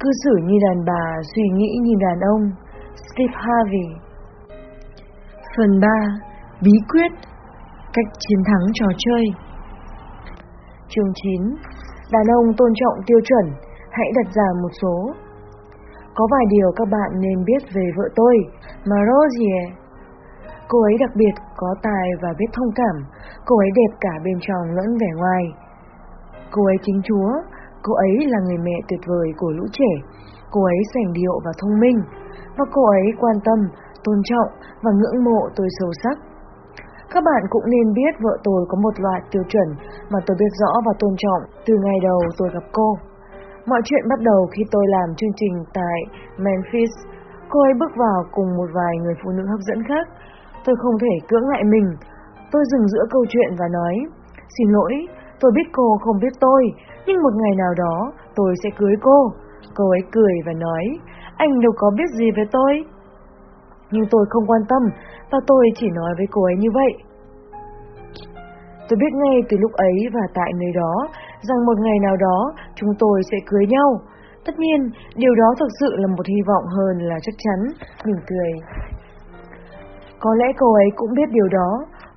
cư xử như đàn bà, suy nghĩ như đàn ông. Steve Harvey Phần 3. Bí quyết Cách chiến thắng trò chơi Chương 9 Đàn ông tôn trọng tiêu chuẩn, hãy đặt ra một số. Có vài điều các bạn nên biết về vợ tôi, Marosier. Cô ấy đặc biệt, có tài và biết thông cảm, cô ấy đẹp cả bên trong lẫn vẻ ngoài. Cô ấy chính chúa, cô ấy là người mẹ tuyệt vời của lũ trẻ, cô ấy sành điệu và thông minh, và cô ấy quan tâm, tôn trọng và ngưỡng mộ tôi sâu sắc. Các bạn cũng nên biết vợ tôi có một loại tiêu chuẩn mà tôi biết rõ và tôn trọng từ ngày đầu tôi gặp cô. Mọi chuyện bắt đầu khi tôi làm chương trình tại Memphis. Cô ấy bước vào cùng một vài người phụ nữ hấp dẫn khác. Tôi không thể cưỡng lại mình. Tôi dừng giữa câu chuyện và nói, xin lỗi, tôi biết cô không biết tôi, nhưng một ngày nào đó tôi sẽ cưới cô. Cô ấy cười và nói, anh đâu có biết gì về tôi. Nhưng tôi không quan tâm và tôi chỉ nói với cô ấy như vậy. Tôi biết ngay từ lúc ấy và tại nơi đó rằng một ngày nào đó chúng tôi sẽ cưới nhau. Tất nhiên, điều đó thực sự là một hy vọng hơn là chắc chắn, mỉm cười. Có lẽ cô ấy cũng biết điều đó,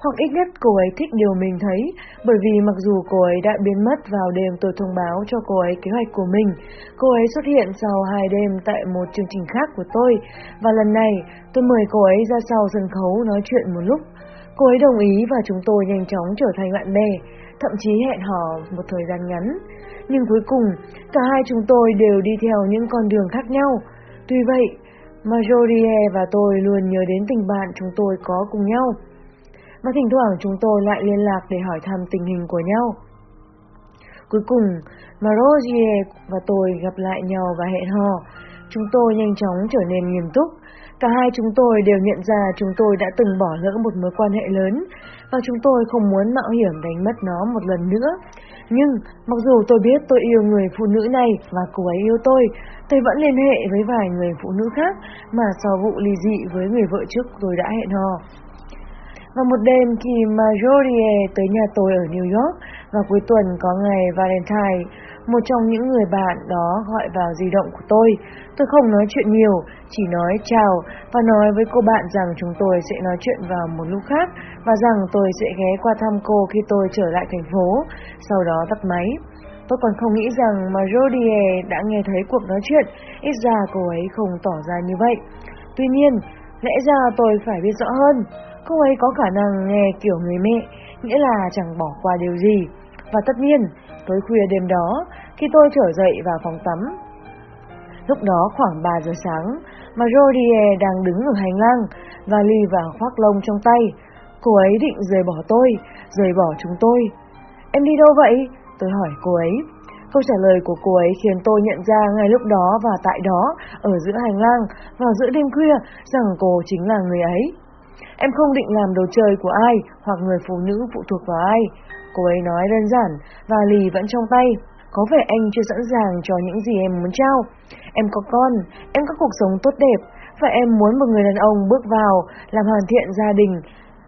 hoặc ít nhất cô ấy thích điều mình thấy, bởi vì mặc dù cô ấy đã biến mất vào đêm tôi thông báo cho cô ấy kế hoạch của mình, cô ấy xuất hiện sau hai đêm tại một chương trình khác của tôi, và lần này tôi mời cô ấy ra sau sân khấu nói chuyện một lúc. Cô ấy đồng ý và chúng tôi nhanh chóng trở thành bạn bè, thậm chí hẹn hò một thời gian ngắn. Nhưng cuối cùng, cả hai chúng tôi đều đi theo những con đường khác nhau. Tuy vậy, Majorie và tôi luôn nhớ đến tình bạn chúng tôi có cùng nhau. Và thỉnh thoảng chúng tôi lại liên lạc để hỏi thăm tình hình của nhau. Cuối cùng, Marozie và tôi gặp lại nhau và hẹn hò. Chúng tôi nhanh chóng trở nên nghiêm túc. Cả hai chúng tôi đều nhận ra chúng tôi đã từng bỏ lỡ một mối quan hệ lớn và chúng tôi không muốn mạo hiểm đánh mất nó một lần nữa. Nhưng mặc dù tôi biết tôi yêu người phụ nữ này và cô ấy yêu tôi, tôi vẫn liên hệ với vài người phụ nữ khác mà sau vụ ly dị với người vợ trước tôi đã hẹn hò. Và một đêm khi Majorie tới nhà tôi ở New York và cuối tuần có ngày Valentine, một trong những người bạn đó gọi vào di động của tôi. Tôi không nói chuyện nhiều, chỉ nói chào và nói với cô bạn rằng chúng tôi sẽ nói chuyện vào một lúc khác và rằng tôi sẽ ghé qua thăm cô khi tôi trở lại thành phố, sau đó tắt máy. Tôi còn không nghĩ rằng Jodie đã nghe thấy cuộc nói chuyện, ít ra cô ấy không tỏ ra như vậy. Tuy nhiên, lẽ ra tôi phải biết rõ hơn. Cô ấy có khả năng nghe kiểu người mẹ, nghĩa là chẳng bỏ qua điều gì. Và tất nhiên, tối khuya đêm đó, khi tôi trở dậy vào phòng tắm, lúc đó khoảng 3 giờ sáng, mà Rodie đang đứng ở hành lang, và ly và khoác lông trong tay. Cô ấy định rời bỏ tôi, rời bỏ chúng tôi. Em đi đâu vậy? Tôi hỏi cô ấy. Câu trả lời của cô ấy khiến tôi nhận ra ngay lúc đó và tại đó, ở giữa hành lang, vào giữa đêm khuya, rằng cô chính là người ấy. Em không định làm đồ chơi của ai hoặc người phụ nữ phụ thuộc vào ai. Cô ấy nói đơn giản và lì vẫn trong tay. Có vẻ anh chưa sẵn sàng cho những gì em muốn trao. Em có con, em có cuộc sống tốt đẹp và em muốn một người đàn ông bước vào làm hoàn thiện gia đình.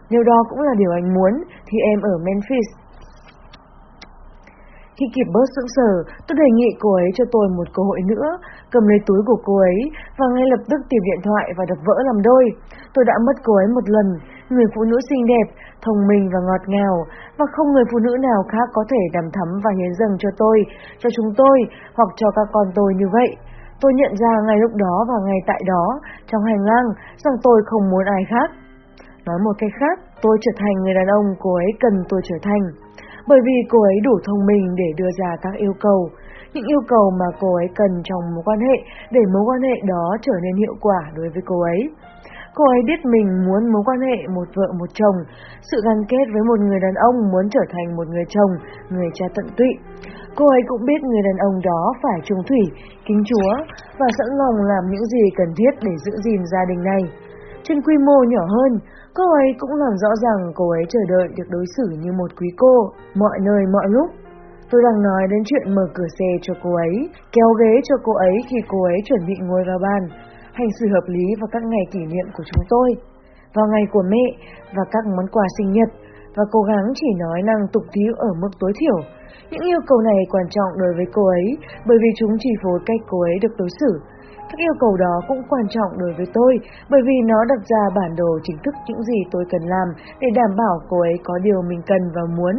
Nếu đó cũng là điều anh muốn thì em ở Memphis khi kịp bớt sững sờ, tôi đề nghị cô ấy cho tôi một cơ hội nữa, cầm lấy túi của cô ấy và ngay lập tức tìm điện thoại và đập vỡ làm đôi. Tôi đã mất cô ấy một lần, người phụ nữ xinh đẹp, thông minh và ngọt ngào, và không người phụ nữ nào khác có thể đàm thắm và hiến dâng cho tôi, cho chúng tôi, hoặc cho các con tôi như vậy. Tôi nhận ra ngay lúc đó và ngay tại đó, trong hành lang, rằng tôi không muốn ai khác. Nói một cách khác, tôi trở thành người đàn ông cô ấy cần tôi trở thành bởi vì cô ấy đủ thông minh để đưa ra các yêu cầu, những yêu cầu mà cô ấy cần trong mối quan hệ để mối quan hệ đó trở nên hiệu quả đối với cô ấy. Cô ấy biết mình muốn mối quan hệ một vợ một chồng, sự gắn kết với một người đàn ông muốn trở thành một người chồng, người cha tận tụy. Cô ấy cũng biết người đàn ông đó phải trung thủy, kính chúa và sẵn lòng làm những gì cần thiết để giữ gìn gia đình này. Trên quy mô nhỏ hơn, cô ấy cũng làm rõ rằng cô ấy chờ đợi được đối xử như một quý cô, mọi nơi mọi lúc. Tôi đang nói đến chuyện mở cửa xe cho cô ấy, kéo ghế cho cô ấy khi cô ấy chuẩn bị ngồi vào bàn, hành xử hợp lý vào các ngày kỷ niệm của chúng tôi, vào ngày của mẹ và các món quà sinh nhật. và cố gắng chỉ nói năng tục tíu ở mức tối thiểu. Những yêu cầu này quan trọng đối với cô ấy bởi vì chúng chỉ phối cách cô ấy được đối xử. Các yêu cầu đó cũng quan trọng đối với tôi bởi vì nó đặt ra bản đồ chính thức những gì tôi cần làm để đảm bảo cô ấy có điều mình cần và muốn.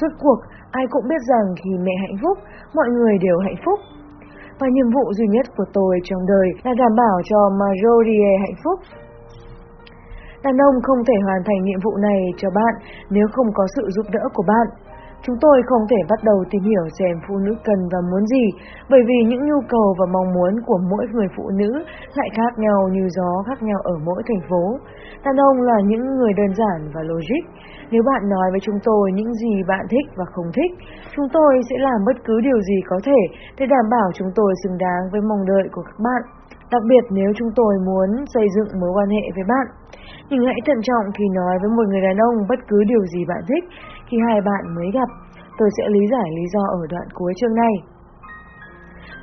Rốt cuộc, ai cũng biết rằng khi mẹ hạnh phúc, mọi người đều hạnh phúc. Và nhiệm vụ duy nhất của tôi trong đời là đảm bảo cho Marjorie hạnh phúc. Đàn ông không thể hoàn thành nhiệm vụ này cho bạn nếu không có sự giúp đỡ của bạn. Chúng tôi không thể bắt đầu tìm hiểu xem phụ nữ cần và muốn gì, bởi vì những nhu cầu và mong muốn của mỗi người phụ nữ lại khác nhau như gió khác nhau ở mỗi thành phố. Đàn ông là những người đơn giản và logic. Nếu bạn nói với chúng tôi những gì bạn thích và không thích, chúng tôi sẽ làm bất cứ điều gì có thể để đảm bảo chúng tôi xứng đáng với mong đợi của các bạn. Đặc biệt nếu chúng tôi muốn xây dựng mối quan hệ với bạn. Nhưng hãy thận trọng khi nói với một người đàn ông bất cứ điều gì bạn thích khi hai bạn mới gặp. Tôi sẽ lý giải lý do ở đoạn cuối chương này.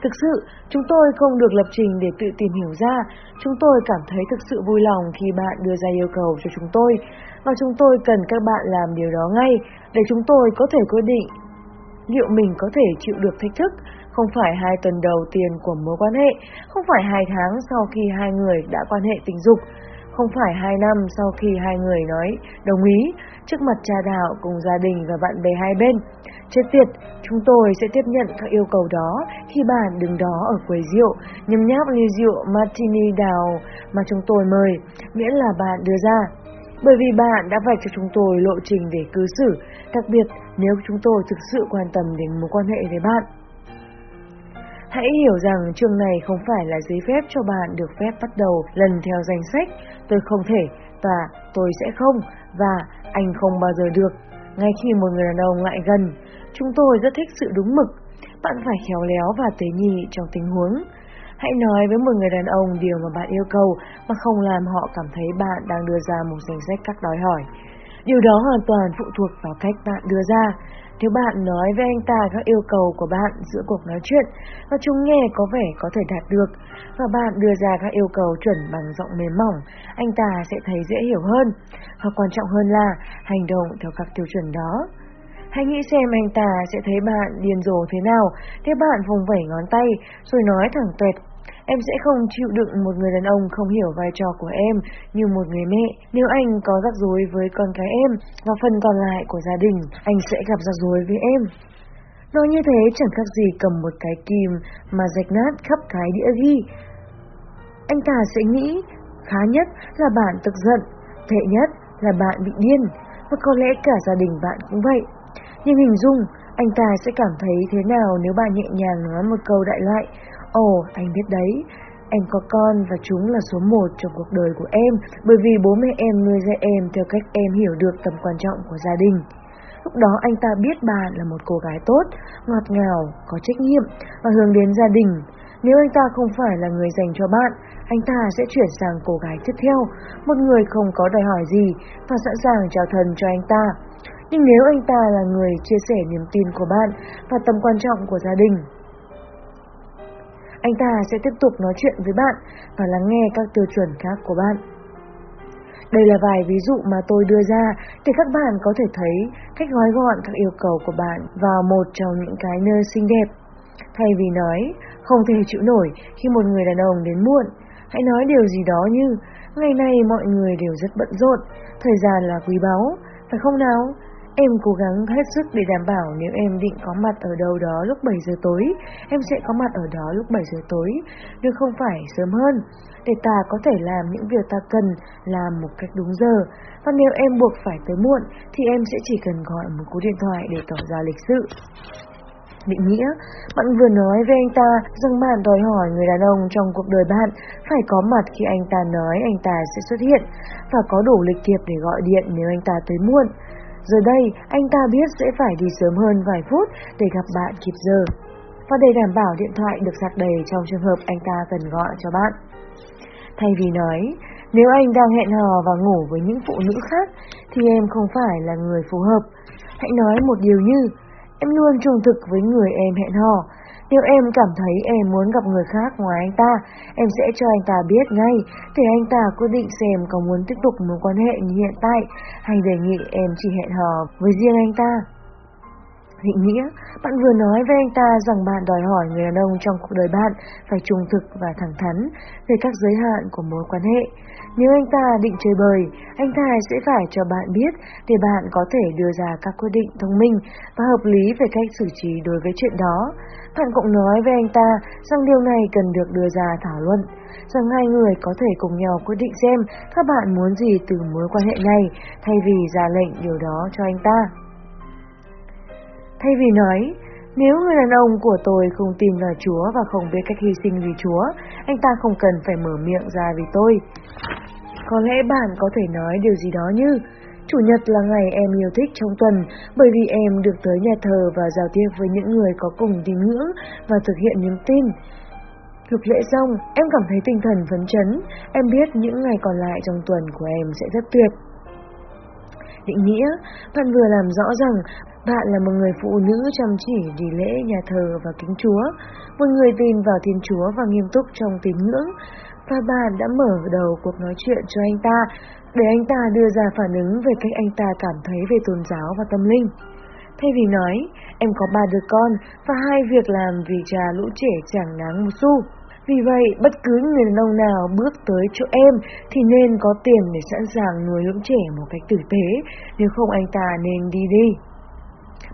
Thực sự, chúng tôi không được lập trình để tự tìm hiểu ra. Chúng tôi cảm thấy thực sự vui lòng khi bạn đưa ra yêu cầu cho chúng tôi, và chúng tôi cần các bạn làm điều đó ngay để chúng tôi có thể quyết định liệu mình có thể chịu được thách thức, không phải hai tuần đầu tiên của mối quan hệ, không phải hai tháng sau khi hai người đã quan hệ tình dục, không phải hai năm sau khi hai người nói đồng ý trước mặt cha đạo cùng gia đình và bạn bè hai bên. Chết tiệt, chúng tôi sẽ tiếp nhận các yêu cầu đó khi bạn đứng đó ở quầy rượu, nhấm nháp ly rượu martini đào mà chúng tôi mời, miễn là bạn đưa ra. Bởi vì bạn đã vạch cho chúng tôi lộ trình để cư xử, đặc biệt nếu chúng tôi thực sự quan tâm đến mối quan hệ với bạn. Hãy hiểu rằng chương này không phải là giấy phép cho bạn được phép bắt đầu lần theo danh sách tôi không thể và tôi sẽ không và anh không bao giờ được. Ngay khi một người đàn ông lại gần, chúng tôi rất thích sự đúng mực. Bạn phải khéo léo và tế nhị trong tình huống. Hãy nói với một người đàn ông điều mà bạn yêu cầu mà không làm họ cảm thấy bạn đang đưa ra một danh sách các đòi hỏi. Điều đó hoàn toàn phụ thuộc vào cách bạn đưa ra. Nếu bạn nói với anh ta các yêu cầu của bạn giữa cuộc nói chuyện và chúng nghe có vẻ có thể đạt được, và bạn đưa ra các yêu cầu chuẩn bằng giọng mềm mỏng, anh ta sẽ thấy dễ hiểu hơn. Và quan trọng hơn là hành động theo các tiêu chuẩn đó. Hãy nghĩ xem anh ta sẽ thấy bạn điên rồ thế nào nếu bạn vùng vẩy ngón tay rồi nói thẳng tuệt Em sẽ không chịu đựng một người đàn ông không hiểu vai trò của em như một người mẹ. Nếu anh có rắc rối với con cái em và phần còn lại của gia đình, anh sẽ gặp rắc rối với em. Nói như thế chẳng khác gì cầm một cái kim mà rạch nát khắp cái đĩa ghi. Anh ta sẽ nghĩ, khá nhất là bạn tức giận, tệ nhất là bạn bị điên, và có lẽ cả gia đình bạn cũng vậy. Nhưng hình dung, anh ta sẽ cảm thấy thế nào nếu bạn nhẹ nhàng nói một câu đại loại, Ồ, anh biết đấy, em có con và chúng là số một trong cuộc đời của em bởi vì bố mẹ em nuôi dạy em theo cách em hiểu được tầm quan trọng của gia đình. Lúc đó anh ta biết bạn là một cô gái tốt, ngọt ngào, có trách nhiệm và hướng đến gia đình. Nếu anh ta không phải là người dành cho bạn, anh ta sẽ chuyển sang cô gái tiếp theo, một người không có đòi hỏi gì và sẵn sàng trao thân cho anh ta. Nhưng nếu anh ta là người chia sẻ niềm tin của bạn và tầm quan trọng của gia đình, anh ta sẽ tiếp tục nói chuyện với bạn và lắng nghe các tiêu chuẩn khác của bạn. Đây là vài ví dụ mà tôi đưa ra để các bạn có thể thấy cách gói gọn các yêu cầu của bạn vào một trong những cái nơi xinh đẹp. Thay vì nói, không thể chịu nổi khi một người đàn ông đến muộn, hãy nói điều gì đó như, ngày nay mọi người đều rất bận rộn, thời gian là quý báu, phải không nào? Em cố gắng hết sức để đảm bảo nếu em định có mặt ở đâu đó lúc 7 giờ tối, em sẽ có mặt ở đó lúc 7 giờ tối, nhưng không phải sớm hơn, để ta có thể làm những việc ta cần làm một cách đúng giờ. Và nếu em buộc phải tới muộn, thì em sẽ chỉ cần gọi một cú điện thoại để tỏ ra lịch sự. Định nghĩa, bạn vừa nói với anh ta rằng bạn đòi hỏi người đàn ông trong cuộc đời bạn phải có mặt khi anh ta nói anh ta sẽ xuất hiện và có đủ lịch thiệp để gọi điện nếu anh ta tới muộn. Giờ đây, anh ta biết sẽ phải đi sớm hơn vài phút để gặp bạn kịp giờ. Và để đảm bảo điện thoại được sạc đầy trong trường hợp anh ta cần gọi cho bạn. Thay vì nói, nếu anh đang hẹn hò và ngủ với những phụ nữ khác, thì em không phải là người phù hợp. Hãy nói một điều như, em luôn trung thực với người em hẹn hò. Nếu em cảm thấy em muốn gặp người khác ngoài anh ta, em sẽ cho anh ta biết ngay, để anh ta quyết định xem có muốn tiếp tục mối quan hệ như hiện tại, hay đề nghị em chỉ hẹn hò với riêng anh ta. Định nghĩa, bạn vừa nói với anh ta rằng bạn đòi hỏi người đàn ông trong cuộc đời bạn phải trung thực và thẳng thắn về các giới hạn của mối quan hệ. Nếu anh ta định chơi bời, anh ta sẽ phải cho bạn biết để bạn có thể đưa ra các quyết định thông minh và hợp lý về cách xử trí đối với chuyện đó. Bạn cũng nói với anh ta rằng điều này cần được đưa ra thảo luận, rằng hai người có thể cùng nhau quyết định xem các bạn muốn gì từ mối quan hệ này thay vì ra lệnh điều đó cho anh ta. Thay vì nói, nếu người đàn ông của tôi không tin vào Chúa và không biết cách hy sinh vì Chúa, anh ta không cần phải mở miệng ra vì tôi. Có lẽ bạn có thể nói điều gì đó như Chủ nhật là ngày em yêu thích trong tuần bởi vì em được tới nhà thờ và giao tiếp với những người có cùng tín ngưỡng và thực hiện niềm tin. Lục lễ xong, em cảm thấy tinh thần phấn chấn, em biết những ngày còn lại trong tuần của em sẽ rất tuyệt. Định nghĩa, bạn vừa làm rõ rằng bạn là một người phụ nữ chăm chỉ đi lễ nhà thờ và kính Chúa, một người tin vào Thiên Chúa và nghiêm túc trong tín ngưỡng, và bạn đã mở đầu cuộc nói chuyện cho anh ta để anh ta đưa ra phản ứng về cách anh ta cảm thấy về tôn giáo và tâm linh. Thay vì nói, em có ba đứa con và hai việc làm vì cha lũ trẻ chẳng đáng một xu. Vì vậy, bất cứ người đàn ông nào bước tới chỗ em thì nên có tiền để sẵn sàng nuôi lũ trẻ một cách tử tế, nếu không anh ta nên đi đi.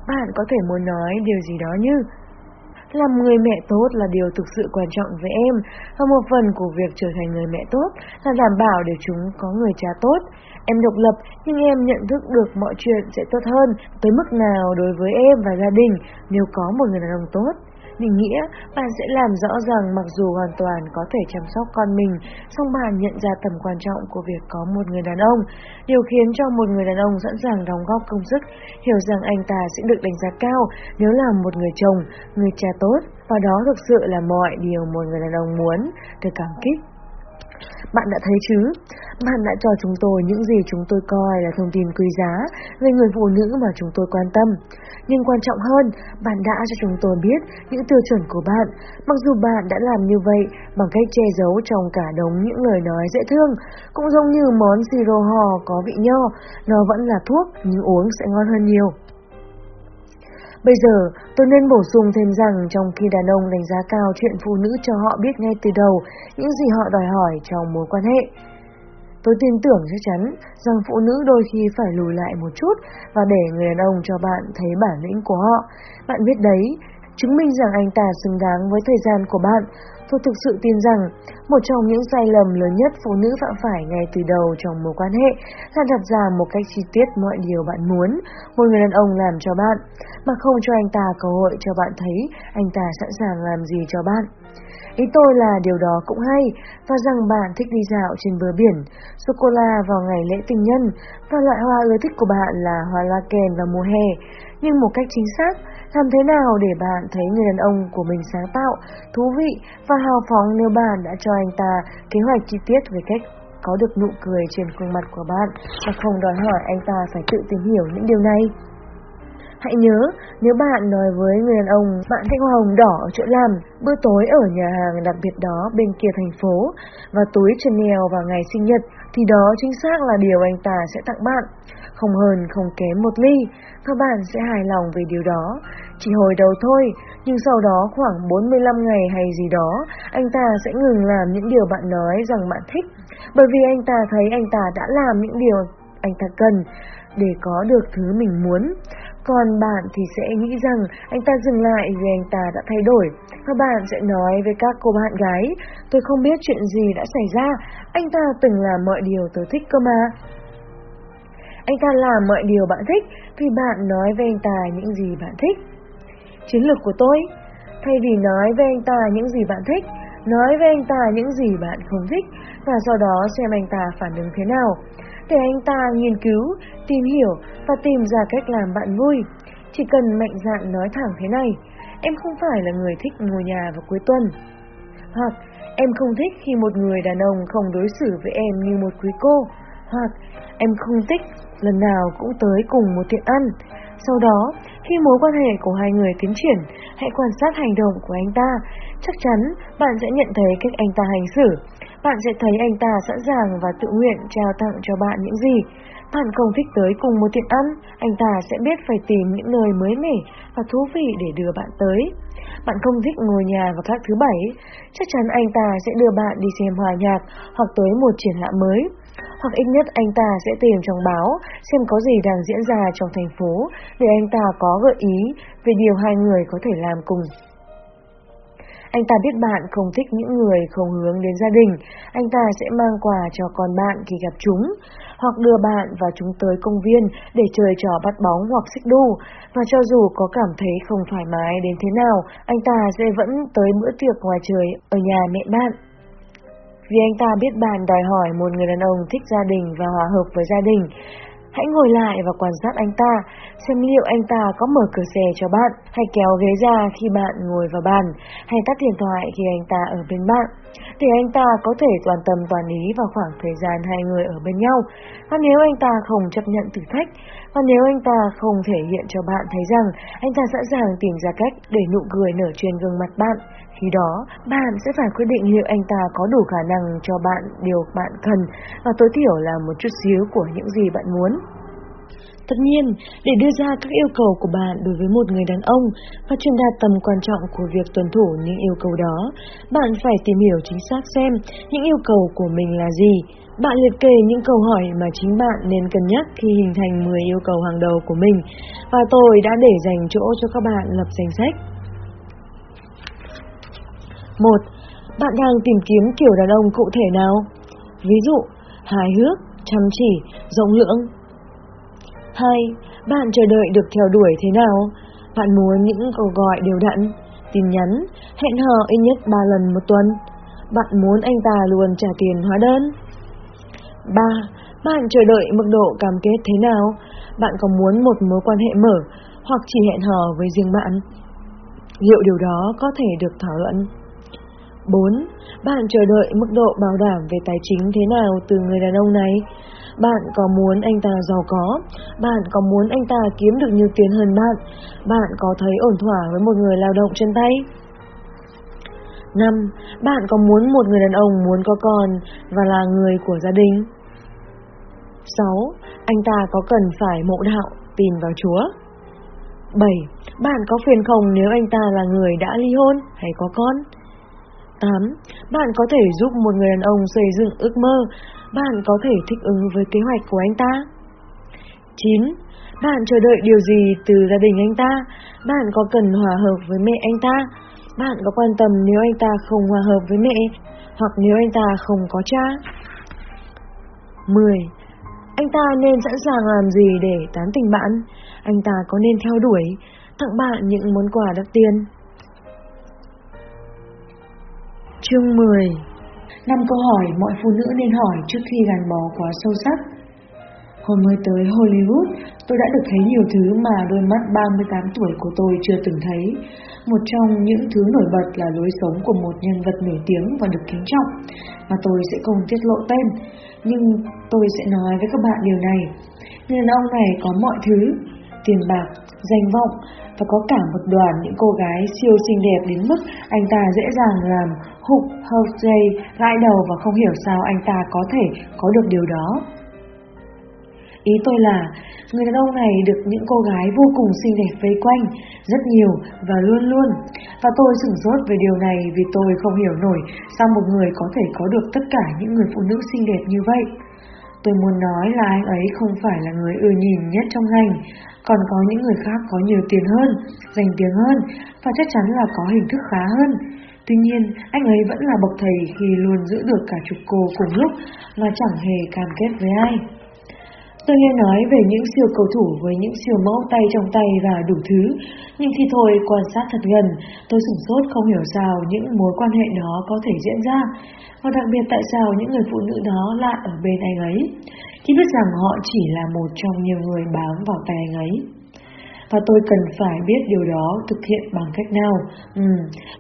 Bạn có thể muốn nói điều gì đó như làm người mẹ tốt là điều thực sự quan trọng với em, và một phần của việc trở thành người mẹ tốt là đảm bảo để chúng có người cha tốt. Em độc lập, nhưng em nhận thức được mọi chuyện sẽ tốt hơn tới mức nào đối với em và gia đình nếu có một người đàn ông tốt. Mình nghĩa, bạn sẽ làm rõ rằng mặc dù hoàn toàn có thể chăm sóc con mình, song bạn nhận ra tầm quan trọng của việc có một người đàn ông. Điều khiến cho một người đàn ông sẵn sàng đóng góp công sức, hiểu rằng anh ta sẽ được đánh giá cao nếu là một người chồng, người cha tốt, và đó thực sự là mọi điều một người đàn ông muốn, được cảm kích. Bạn đã thấy chứ? Bạn đã cho chúng tôi những gì chúng tôi coi là thông tin quý giá về người phụ nữ mà chúng tôi quan tâm. Nhưng quan trọng hơn, bạn đã cho chúng tôi biết những tiêu chuẩn của bạn, mặc dù bạn đã làm như vậy bằng cách che giấu trong cả đống những lời nói dễ thương. Cũng giống như món siro hò có vị nho, nó vẫn là thuốc nhưng uống sẽ ngon hơn nhiều. Bây giờ, tôi nên bổ sung thêm rằng trong khi đàn ông đánh giá cao chuyện phụ nữ cho họ biết ngay từ đầu những gì họ đòi hỏi trong mối quan hệ. Tôi tin tưởng chắc chắn rằng phụ nữ đôi khi phải lùi lại một chút và để người đàn ông cho bạn thấy bản lĩnh của họ. Bạn biết đấy, chứng minh rằng anh ta xứng đáng với thời gian của bạn. Tôi thực sự tin rằng một trong những sai lầm lớn nhất phụ nữ phạm phải ngay từ đầu trong mối quan hệ là đặt ra một cách chi tiết mọi điều bạn muốn một người đàn ông làm cho bạn, mà không cho anh ta cơ hội cho bạn thấy anh ta sẵn sàng làm gì cho bạn. Ý tôi là điều đó cũng hay, và rằng bạn thích đi dạo trên bờ biển, sô-cô-la vào ngày lễ tình nhân, và loại hoa ưa thích của bạn là hoa la kèn vào mùa hè. Nhưng một cách chính xác, làm thế nào để bạn thấy người đàn ông của mình sáng tạo, thú vị và hào phóng nếu bạn đã cho anh ta kế hoạch chi tiết về cách có được nụ cười trên khuôn mặt của bạn và không đòi hỏi anh ta phải tự tìm hiểu những điều này? Hãy nhớ, nếu bạn nói với người đàn ông bạn thích hoa hồng đỏ ở chỗ làm, bữa tối ở nhà hàng đặc biệt đó bên kia thành phố và túi Chanel vào ngày sinh nhật, thì đó chính xác là điều anh ta sẽ tặng bạn. Không hơn không kém một ly, và bạn sẽ hài lòng về điều đó. Chỉ hồi đầu thôi, nhưng sau đó khoảng 45 ngày hay gì đó, anh ta sẽ ngừng làm những điều bạn nói rằng bạn thích, bởi vì anh ta thấy anh ta đã làm những điều anh ta cần để có được thứ mình muốn. Còn bạn thì sẽ nghĩ rằng anh ta dừng lại vì anh ta đã thay đổi. Và bạn sẽ nói với các cô bạn gái, tôi không biết chuyện gì đã xảy ra, anh ta từng làm mọi điều tôi thích cơ mà. Anh ta làm mọi điều bạn thích vì bạn nói với anh ta những gì bạn thích. Chiến lược của tôi, thay vì nói với anh ta những gì bạn thích, nói với anh ta những gì bạn không thích và sau đó xem anh ta phản ứng thế nào để anh ta nghiên cứu, tìm hiểu và tìm ra cách làm bạn vui. Chỉ cần mạnh dạn nói thẳng thế này, em không phải là người thích ngồi nhà vào cuối tuần. Hoặc em không thích khi một người đàn ông không đối xử với em như một quý cô. Hoặc em không thích lần nào cũng tới cùng một tiệm ăn. Sau đó, khi mối quan hệ của hai người tiến triển, hãy quan sát hành động của anh ta. Chắc chắn bạn sẽ nhận thấy cách anh ta hành xử. Bạn sẽ thấy anh ta sẵn sàng và tự nguyện trao tặng cho bạn những gì. Bạn không thích tới cùng một tiệm ăn, anh ta sẽ biết phải tìm những nơi mới mẻ và thú vị để đưa bạn tới. Bạn không thích ngồi nhà vào các thứ bảy, chắc chắn anh ta sẽ đưa bạn đi xem hòa nhạc hoặc tới một triển lãm mới. Hoặc ít nhất anh ta sẽ tìm trong báo xem có gì đang diễn ra trong thành phố để anh ta có gợi ý về điều hai người có thể làm cùng. Anh ta biết bạn không thích những người không hướng đến gia đình, anh ta sẽ mang quà cho con bạn khi gặp chúng, hoặc đưa bạn và chúng tới công viên để chơi trò bắt bóng hoặc xích đu, và cho dù có cảm thấy không thoải mái đến thế nào, anh ta sẽ vẫn tới bữa tiệc ngoài trời ở nhà mẹ bạn. Vì anh ta biết bạn đòi hỏi một người đàn ông thích gia đình và hòa hợp với gia đình, Hãy ngồi lại và quan sát anh ta, xem liệu anh ta có mở cửa xe cho bạn, hay kéo ghế ra khi bạn ngồi vào bàn, hay tắt điện thoại khi anh ta ở bên bạn, để anh ta có thể toàn tâm toàn ý vào khoảng thời gian hai người ở bên nhau. Và nếu anh ta không chấp nhận thử thách, và nếu anh ta không thể hiện cho bạn thấy rằng anh ta sẵn sàng tìm ra cách để nụ cười nở trên gương mặt bạn, khi đó, bạn sẽ phải quyết định liệu anh ta có đủ khả năng cho bạn điều bạn cần và tối thiểu là một chút xíu của những gì bạn muốn. Tất nhiên, để đưa ra các yêu cầu của bạn đối với một người đàn ông và truyền đạt tầm quan trọng của việc tuân thủ những yêu cầu đó, bạn phải tìm hiểu chính xác xem những yêu cầu của mình là gì. Bạn liệt kê những câu hỏi mà chính bạn nên cân nhắc khi hình thành 10 yêu cầu hàng đầu của mình và tôi đã để dành chỗ cho các bạn lập danh sách. 1. Bạn đang tìm kiếm kiểu đàn ông cụ thể nào? Ví dụ, hài hước, chăm chỉ, rộng lượng. 2. Bạn chờ đợi được theo đuổi thế nào? Bạn muốn những câu gọi đều đặn, tin nhắn, hẹn hò ít nhất 3 lần một tuần. Bạn muốn anh ta luôn trả tiền hóa đơn. 3. Bạn chờ đợi mức độ cam kết thế nào? Bạn có muốn một mối quan hệ mở hoặc chỉ hẹn hò với riêng bạn? Liệu điều đó có thể được thảo luận? 4. Bạn chờ đợi mức độ bảo đảm về tài chính thế nào từ người đàn ông này? Bạn có muốn anh ta giàu có? Bạn có muốn anh ta kiếm được nhiều tiền hơn bạn? Bạn có thấy ổn thỏa với một người lao động chân tay? 5. Bạn có muốn một người đàn ông muốn có con và là người của gia đình? 6. Anh ta có cần phải mộ đạo, tin vào Chúa? 7. Bạn có phiền không nếu anh ta là người đã ly hôn hay có con? 8. Bạn có thể giúp một người đàn ông xây dựng ước mơ. Bạn có thể thích ứng với kế hoạch của anh ta. 9. Bạn chờ đợi điều gì từ gia đình anh ta? Bạn có cần hòa hợp với mẹ anh ta? Bạn có quan tâm nếu anh ta không hòa hợp với mẹ? Hoặc nếu anh ta không có cha? 10. Anh ta nên sẵn sàng làm gì để tán tình bạn? Anh ta có nên theo đuổi, tặng bạn những món quà đắt tiền? Chương 10 Năm câu hỏi mọi phụ nữ nên hỏi trước khi gắn bó quá sâu sắc Hồi mới tới Hollywood, tôi đã được thấy nhiều thứ mà đôi mắt 38 tuổi của tôi chưa từng thấy. Một trong những thứ nổi bật là lối sống của một nhân vật nổi tiếng và được kính trọng, mà tôi sẽ không tiết lộ tên. Nhưng tôi sẽ nói với các bạn điều này. Người đàn ông này có mọi thứ, tiền bạc, danh vọng, và có cả một đoàn những cô gái siêu xinh đẹp đến mức anh ta dễ dàng làm hụt Halsey gãi đầu và không hiểu sao anh ta có thể có được điều đó. Ý tôi là, người đàn ông này được những cô gái vô cùng xinh đẹp vây quanh, rất nhiều và luôn luôn. Và tôi sửng sốt về điều này vì tôi không hiểu nổi sao một người có thể có được tất cả những người phụ nữ xinh đẹp như vậy. Tôi muốn nói là anh ấy không phải là người ưa nhìn nhất trong ngành, còn có những người khác có nhiều tiền hơn, dành tiếng hơn và chắc chắn là có hình thức khá hơn. Tuy nhiên, anh ấy vẫn là bậc thầy khi luôn giữ được cả chục cô cùng lúc mà chẳng hề cam kết với ai. Tôi nghe nói về những siêu cầu thủ với những siêu mẫu tay trong tay và đủ thứ, nhưng khi thôi quan sát thật gần, tôi sửng sốt không hiểu sao những mối quan hệ đó có thể diễn ra, và đặc biệt tại sao những người phụ nữ đó lại ở bên anh ấy, khi biết rằng họ chỉ là một trong nhiều người bám vào tay anh ấy. Và tôi cần phải biết điều đó thực hiện bằng cách nào. Ừ,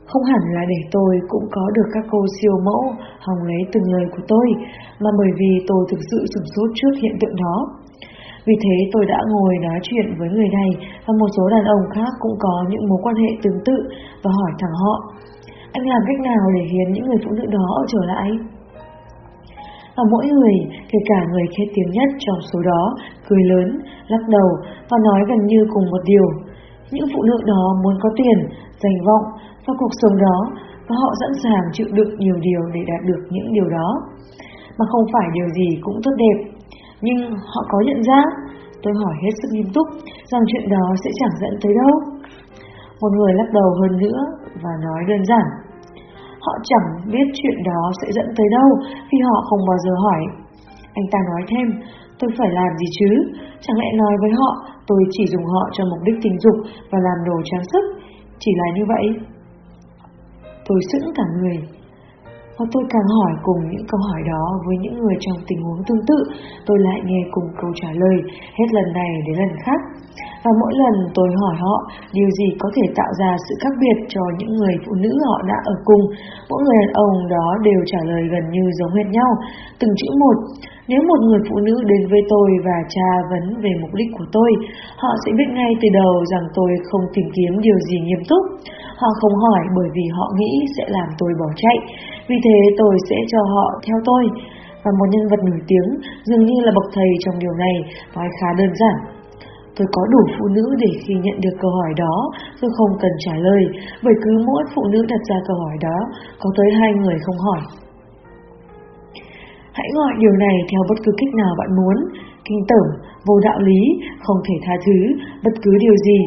không hẳn là để tôi cũng có được các cô siêu mẫu hòng lấy từng lời của tôi, mà bởi vì tôi thực sự sửng sốt trước hiện tượng đó. Vì thế tôi đã ngồi nói chuyện với người này và một số đàn ông khác cũng có những mối quan hệ tương tự và hỏi thẳng họ. Anh làm cách nào để khiến những người phụ nữ đó ở trở lại? Và mỗi người, kể cả người khét tiếng nhất trong số đó, cười lớn, lắc đầu và nói gần như cùng một điều. Những phụ nữ đó muốn có tiền, danh vọng và cuộc sống đó và họ sẵn sàng chịu đựng nhiều điều để đạt được những điều đó. Mà không phải điều gì cũng tốt đẹp. Nhưng họ có nhận ra, tôi hỏi hết sức nghiêm túc, rằng chuyện đó sẽ chẳng dẫn tới đâu. Một người lắc đầu hơn nữa và nói đơn giản. Họ chẳng biết chuyện đó sẽ dẫn tới đâu vì họ không bao giờ hỏi. Anh ta nói thêm, tôi phải làm gì chứ? Chẳng lẽ nói với họ tôi chỉ dùng họ cho mục đích tình dục và làm đồ trang sức? Chỉ là như vậy. Tôi sững cả người. Và tôi càng hỏi cùng những câu hỏi đó với những người trong tình huống tương tự, tôi lại nghe cùng câu trả lời, hết lần này đến lần khác. Và mỗi lần tôi hỏi họ điều gì có thể tạo ra sự khác biệt cho những người phụ nữ họ đã ở cùng, mỗi người đàn ông đó đều trả lời gần như giống hệt nhau, từng chữ một. Nếu một người phụ nữ đến với tôi và tra vấn về mục đích của tôi, họ sẽ biết ngay từ đầu rằng tôi không tìm kiếm điều gì nghiêm túc. Họ không hỏi bởi vì họ nghĩ sẽ làm tôi bỏ chạy. Vì thế tôi sẽ cho họ theo tôi. Và một nhân vật nổi tiếng dường như là bậc thầy trong điều này nói khá đơn giản. Tôi có đủ phụ nữ để khi nhận được câu hỏi đó, tôi không cần trả lời, bởi cứ mỗi phụ nữ đặt ra câu hỏi đó, có tới hai người không hỏi. Hãy gọi điều này theo bất cứ cách nào bạn muốn, kinh tởm, vô đạo lý, không thể tha thứ, bất cứ điều gì.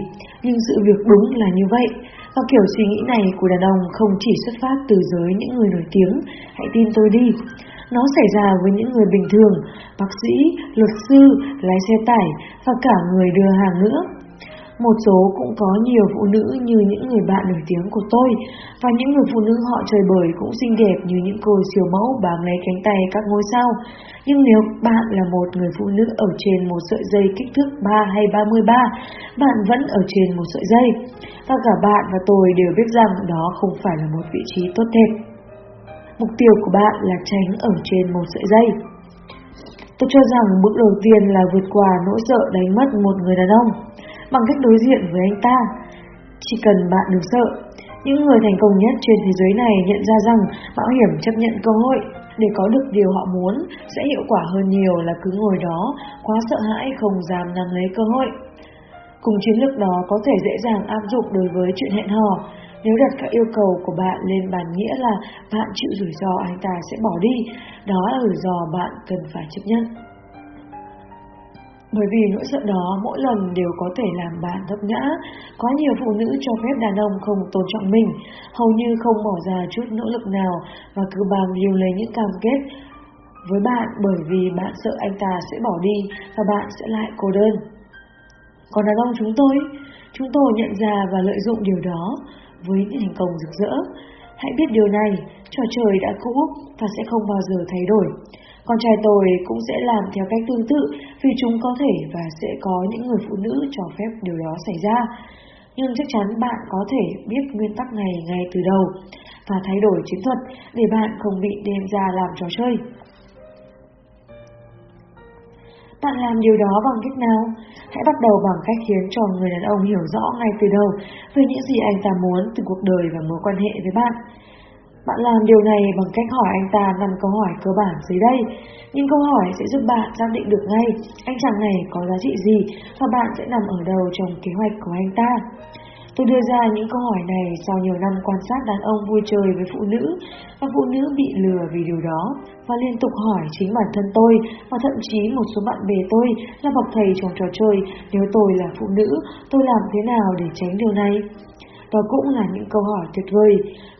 Nhưng sự việc đúng là như vậy, và kiểu suy nghĩ này của đàn ông không chỉ xuất phát từ giới những người nổi tiếng, hãy tin tôi đi. Nó xảy ra với những người bình thường, bác sĩ, luật sư, lái xe tải và cả người đưa hàng nữa. Một số cũng có nhiều phụ nữ như những người bạn nổi tiếng của tôi và những người phụ nữ họ trời bời cũng xinh đẹp như những cô siêu mẫu bám lấy cánh tay các ngôi sao. Nhưng nếu bạn là một người phụ nữ ở trên một sợi dây kích thước 3 hay 33, bạn vẫn ở trên một sợi dây. Và cả bạn và tôi đều biết rằng đó không phải là một vị trí tốt đẹp. Mục tiêu của bạn là tránh ở trên một sợi dây. Tôi cho rằng bước đầu tiên là vượt qua nỗi sợ đánh mất một người đàn ông bằng cách đối diện với anh ta. Chỉ cần bạn đừng sợ, những người thành công nhất trên thế giới này nhận ra rằng mạo hiểm chấp nhận cơ hội để có được điều họ muốn sẽ hiệu quả hơn nhiều là cứ ngồi đó quá sợ hãi không dám nắm lấy cơ hội. Cùng chiến lược đó có thể dễ dàng áp dụng đối với chuyện hẹn hò. Nếu đặt các yêu cầu của bạn lên bàn nghĩa là bạn chịu rủi ro anh ta sẽ bỏ đi, đó là rủi ro bạn cần phải chấp nhận. Bởi vì nỗi sợ đó mỗi lần đều có thể làm bạn gấp ngã. Có nhiều phụ nữ cho phép đàn ông không tôn trọng mình, hầu như không bỏ ra chút nỗ lực nào và cứ bám liều lấy những cam kết với bạn bởi vì bạn sợ anh ta sẽ bỏ đi và bạn sẽ lại cô đơn. Còn đàn ông chúng tôi, chúng tôi nhận ra và lợi dụng điều đó với những thành công rực rỡ. Hãy biết điều này, trò chơi đã cũ và sẽ không bao giờ thay đổi. Con trai tôi cũng sẽ làm theo cách tương tự vì chúng có thể và sẽ có những người phụ nữ cho phép điều đó xảy ra. Nhưng chắc chắn bạn có thể biết nguyên tắc này ngay từ đầu và thay đổi chiến thuật để bạn không bị đem ra làm trò chơi. Bạn làm điều đó bằng cách nào? Hãy bắt đầu bằng cách khiến cho người đàn ông hiểu rõ ngay từ đầu về những gì anh ta muốn từ cuộc đời và mối quan hệ với bạn. Bạn làm điều này bằng cách hỏi anh ta 5 câu hỏi cơ bản dưới đây. Những câu hỏi sẽ giúp bạn xác định được ngay anh chàng này có giá trị gì và bạn sẽ nằm ở đầu trong kế hoạch của anh ta. Tôi đưa ra những câu hỏi này sau nhiều năm quan sát đàn ông vui chơi với phụ nữ và phụ nữ bị lừa vì điều đó và liên tục hỏi chính bản thân tôi và thậm chí một số bạn bè tôi là bậc thầy trong trò chơi nếu tôi là phụ nữ tôi làm thế nào để tránh điều này. Đó cũng là những câu hỏi tuyệt vời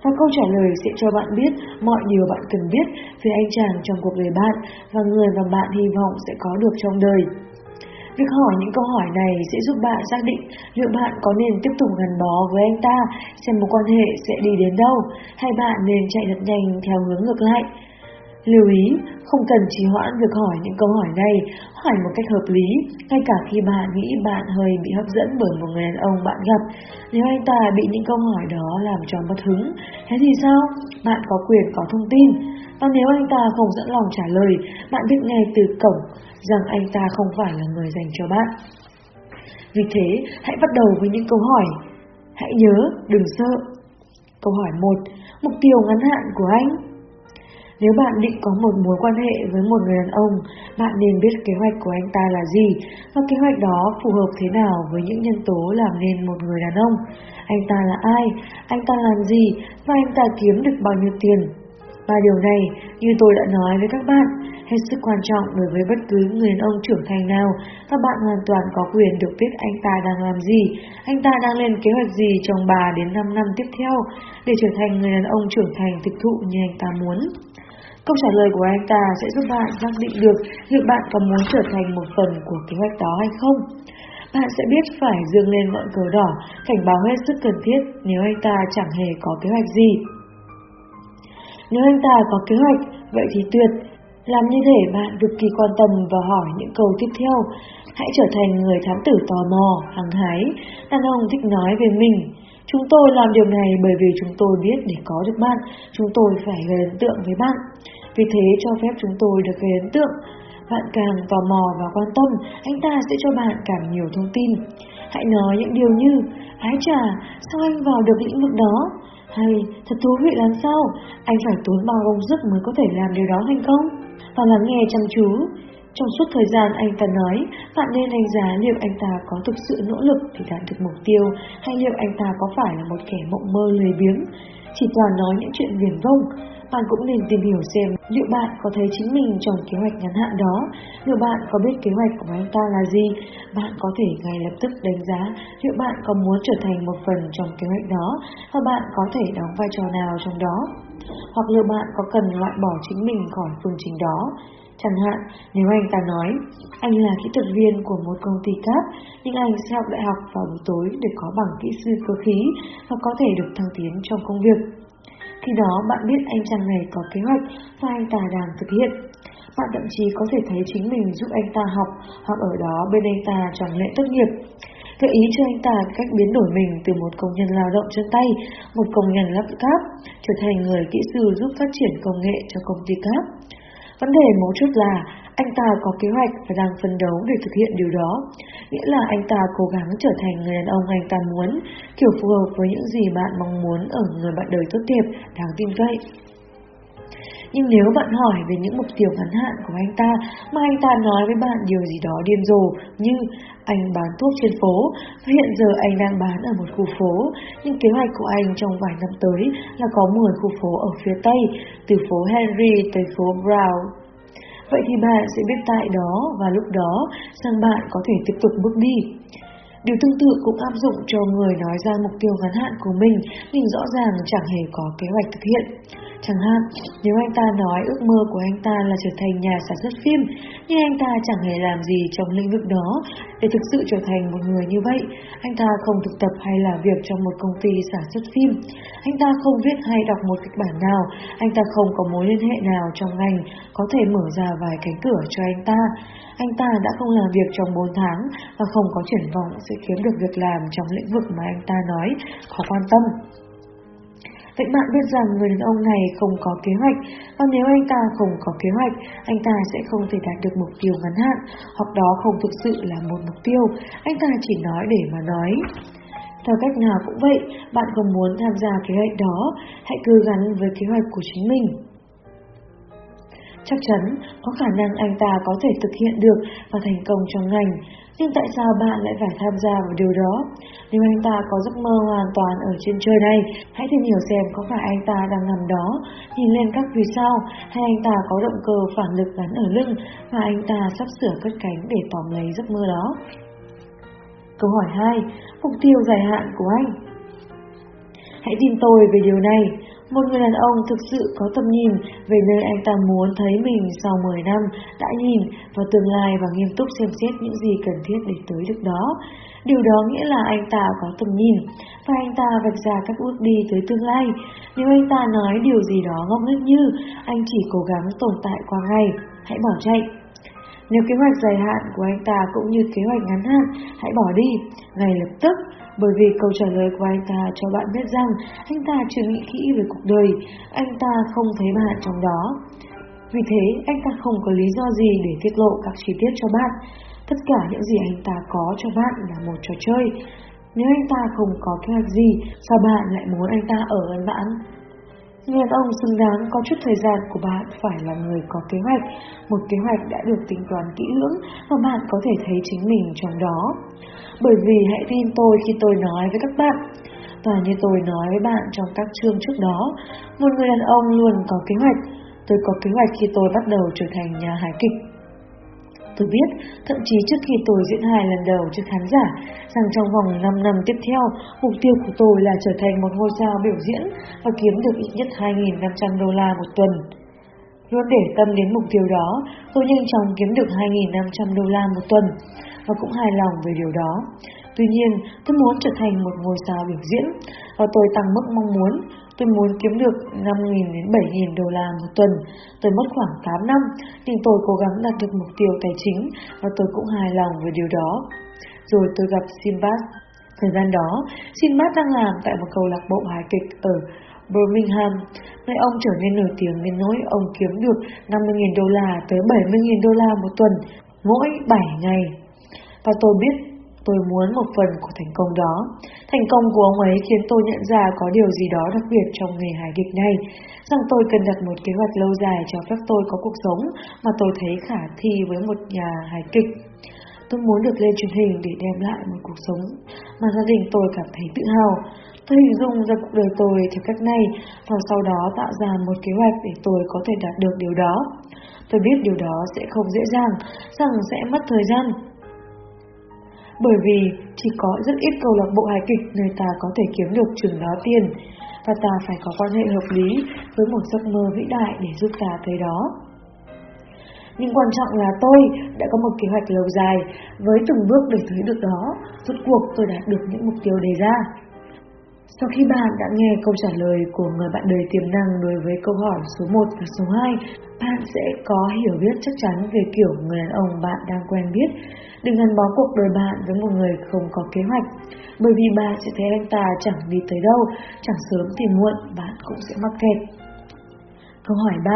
và câu trả lời sẽ cho bạn biết mọi điều bạn cần biết về anh chàng trong cuộc đời bạn và người mà bạn hy vọng sẽ có được trong đời. Việc hỏi những câu hỏi này sẽ giúp bạn xác định liệu bạn có nên tiếp tục gắn bó với anh ta, xem mối quan hệ sẽ đi đến đâu, hay bạn nên chạy thật nhanh theo hướng ngược lại. Lưu ý, không cần trì hoãn việc hỏi những câu hỏi này, hỏi một cách hợp lý, ngay cả khi bạn nghĩ bạn hơi bị hấp dẫn bởi một người đàn ông bạn gặp. Nếu anh ta bị những câu hỏi đó làm cho mất hứng, thế thì sao? Bạn có quyền có thông tin. Và nếu anh ta không dẫn lòng trả lời, bạn biết ngay từ cổng rằng anh ta không phải là người dành cho bạn. Vì thế, hãy bắt đầu với những câu hỏi. Hãy nhớ, đừng sợ. Câu hỏi 1. Mục tiêu ngắn hạn của anh nếu bạn định có một mối quan hệ với một người đàn ông, bạn nên biết kế hoạch của anh ta là gì và kế hoạch đó phù hợp thế nào với những nhân tố làm nên một người đàn ông. Anh ta là ai? Anh ta làm gì? Và anh ta kiếm được bao nhiêu tiền? Ba điều này, như tôi đã nói với các bạn, hết sức quan trọng đối với bất cứ người đàn ông trưởng thành nào và bạn hoàn toàn có quyền được biết anh ta đang làm gì, anh ta đang lên kế hoạch gì trong 3 đến 5 năm tiếp theo để trở thành người đàn ông trưởng thành thực thụ như anh ta muốn. Câu trả lời của anh ta sẽ giúp bạn xác định được liệu bạn có muốn trở thành một phần của kế hoạch đó hay không. Bạn sẽ biết phải dương lên ngọn cờ đỏ, cảnh báo hết sức cần thiết nếu anh ta chẳng hề có kế hoạch gì. Nếu anh ta có kế hoạch, vậy thì tuyệt. Làm như thể bạn cực kỳ quan tâm và hỏi những câu tiếp theo. Hãy trở thành người thám tử tò mò, hăng hái. Đàn ông thích nói về mình. Chúng tôi làm điều này bởi vì chúng tôi biết để có được bạn, chúng tôi phải gây ấn tượng với bạn. Vì thế cho phép chúng tôi được gây ấn tượng. Bạn càng tò mò và quan tâm, anh ta sẽ cho bạn càng nhiều thông tin. Hãy nói những điều như, ái chà, sao anh vào được lĩnh vực đó? Hay, thật thú vị làm sao, anh phải tốn bao công sức mới có thể làm điều đó thành công? Và lắng nghe chăm chú, trong suốt thời gian anh ta nói, bạn nên đánh giá liệu anh ta có thực sự nỗ lực để đạt được mục tiêu hay liệu anh ta có phải là một kẻ mộng mơ lười biếng, chỉ toàn nói những chuyện viển vông. Bạn cũng nên tìm hiểu xem liệu bạn có thấy chính mình trong kế hoạch ngắn hạn đó, liệu bạn có biết kế hoạch của anh ta là gì, bạn có thể ngay lập tức đánh giá liệu bạn có muốn trở thành một phần trong kế hoạch đó và bạn có thể đóng vai trò nào trong đó, hoặc liệu bạn có cần loại bỏ chính mình khỏi phương trình đó. Chẳng hạn, nếu anh ta nói, anh là kỹ thuật viên của một công ty cát, nhưng anh sẽ học đại học vào buổi tối để có bằng kỹ sư cơ khí và có thể được thăng tiến trong công việc. Khi đó bạn biết anh chàng này có kế hoạch và anh ta đang thực hiện. Bạn thậm chí có thể thấy chính mình giúp anh ta học hoặc ở đó bên anh ta trong lễ tốt nghiệp. Gợi ý cho anh ta cách biến đổi mình từ một công nhân lao động chân tay, một công nhân lắp cáp, trở thành người kỹ sư giúp phát triển công nghệ cho công ty cáp. Vấn đề mấu chốt là anh ta có kế hoạch và đang phấn đấu để thực hiện điều đó. Nghĩa là anh ta cố gắng trở thành người đàn ông anh ta muốn, kiểu phù hợp với những gì bạn mong muốn ở người bạn đời tốt đẹp, đáng tin cậy. Nhưng nếu bạn hỏi về những mục tiêu ngắn hạn của anh ta mà anh ta nói với bạn điều gì đó điên rồ như anh bán thuốc trên phố và hiện giờ anh đang bán ở một khu phố, nhưng kế hoạch của anh trong vài năm tới là có 10 khu phố ở phía Tây, từ phố Henry tới phố Brown. Vậy thì bạn sẽ biết tại đó và lúc đó rằng bạn có thể tiếp tục bước đi. Điều tương tự cũng áp dụng cho người nói ra mục tiêu ngắn hạn của mình nhưng rõ ràng chẳng hề có kế hoạch thực hiện. Chẳng hạn, nếu anh ta nói ước mơ của anh ta là trở thành nhà sản xuất phim, nhưng anh ta chẳng hề làm gì trong lĩnh vực đó để thực sự trở thành một người như vậy, anh ta không thực tập hay làm việc trong một công ty sản xuất phim, anh ta không viết hay đọc một kịch bản nào, anh ta không có mối liên hệ nào trong ngành có thể mở ra vài cánh cửa cho anh ta. Anh ta đã không làm việc trong 4 tháng và không có triển vọng sẽ kiếm được việc làm trong lĩnh vực mà anh ta nói có quan tâm. Vậy bạn biết rằng người đàn ông này không có kế hoạch, và nếu anh ta không có kế hoạch, anh ta sẽ không thể đạt được mục tiêu ngắn hạn, hoặc đó không thực sự là một mục tiêu, anh ta chỉ nói để mà nói. Theo cách nào cũng vậy, bạn không muốn tham gia kế hoạch đó, hãy cứ gắn với kế hoạch của chính mình. Chắc chắn có khả năng anh ta có thể thực hiện được và thành công trong ngành, nhưng tại sao bạn lại phải tham gia vào điều đó? Nếu anh ta có giấc mơ hoàn toàn ở trên trời này, hãy tìm hiểu xem có phải anh ta đang nằm đó, nhìn lên các vì sao, hay anh ta có động cơ phản lực gắn ở lưng và anh ta sắp sửa cất cánh để tóm lấy giấc mơ đó. Câu hỏi 2. Mục tiêu dài hạn của anh Hãy tin tôi về điều này. Một người đàn ông thực sự có tầm nhìn về nơi anh ta muốn thấy mình sau 10 năm đã nhìn vào tương lai và nghiêm túc xem xét những gì cần thiết để tới được đó. Điều đó nghĩa là anh ta có tầm nhìn và anh ta vạch ra các bước đi tới tương lai. Nếu anh ta nói điều gì đó ngốc nghếch như anh chỉ cố gắng tồn tại qua ngày, hãy bỏ chạy. Nếu kế hoạch dài hạn của anh ta cũng như kế hoạch ngắn hạn, hãy bỏ đi, ngay lập tức, bởi vì câu trả lời của anh ta cho bạn biết rằng anh ta chưa nghĩ kỹ về cuộc đời, anh ta không thấy bạn trong đó. Vì thế, anh ta không có lý do gì để tiết lộ các chi tiết cho bạn. Tất cả những gì anh ta có cho bạn là một trò chơi. Nếu anh ta không có kế hoạch gì, sao bạn lại muốn anh ta ở gần bạn? Người đàn ông xứng đáng có chút thời gian của bạn phải là người có kế hoạch, một kế hoạch đã được tính toán kỹ lưỡng và bạn có thể thấy chính mình trong đó. Bởi vì hãy tin tôi khi tôi nói với các bạn, và như tôi nói với bạn trong các chương trước đó, một người đàn ông luôn có kế hoạch. Tôi có kế hoạch khi tôi bắt đầu trở thành nhà hài kịch. Tôi biết, thậm chí trước khi tôi diễn hài lần đầu trước khán giả, rằng trong vòng 5 năm tiếp theo, mục tiêu của tôi là trở thành một ngôi sao biểu diễn và kiếm được ít nhất 2.500 đô la một tuần. Luôn để tâm đến mục tiêu đó, tôi nhanh chóng kiếm được 2.500 đô la một tuần và cũng hài lòng về điều đó. Tuy nhiên, tôi muốn trở thành một ngôi sao biểu diễn và tôi tăng mức mong muốn. Tôi muốn kiếm được 5.000 đến 7.000 đô la một tuần. Tôi mất khoảng 8 năm, nhưng tôi cố gắng đạt được mục tiêu tài chính và tôi cũng hài lòng với điều đó. Rồi tôi gặp Sinbad. Thời gian đó, Sinbad đang làm tại một câu lạc bộ hài kịch ở Birmingham, nơi ông trở nên nổi tiếng đến nỗi ông kiếm được 50.000 đô la tới 70.000 đô la một tuần, mỗi 7 ngày. Và tôi biết tôi muốn một phần của thành công đó. Thành công của ông ấy khiến tôi nhận ra có điều gì đó đặc biệt trong nghề hài kịch này, rằng tôi cần đặt một kế hoạch lâu dài cho phép tôi có cuộc sống mà tôi thấy khả thi với một nhà hài kịch. Tôi muốn được lên truyền hình để đem lại một cuộc sống mà gia đình tôi cảm thấy tự hào. Tôi hình dung ra cuộc đời tôi theo cách này và sau đó tạo ra một kế hoạch để tôi có thể đạt được điều đó. Tôi biết điều đó sẽ không dễ dàng, rằng sẽ mất thời gian, bởi vì chỉ có rất ít câu lạc bộ hài kịch nơi ta có thể kiếm được chừng đó tiền và ta phải có quan hệ hợp lý với một giấc mơ vĩ đại để giúp ta tới đó. Nhưng quan trọng là tôi đã có một kế hoạch lâu dài với từng bước để tới được đó, rốt cuộc tôi đạt được những mục tiêu đề ra. Sau khi bạn đã nghe câu trả lời của người bạn đời tiềm năng đối với câu hỏi số 1 và số 2, bạn sẽ có hiểu biết chắc chắn về kiểu người đàn ông bạn đang quen biết. Đừng gắn bó cuộc đời bạn với một người không có kế hoạch, bởi vì bạn sẽ thấy anh ta chẳng đi tới đâu, chẳng sớm thì muộn bạn cũng sẽ mắc kẹt. Câu hỏi 3.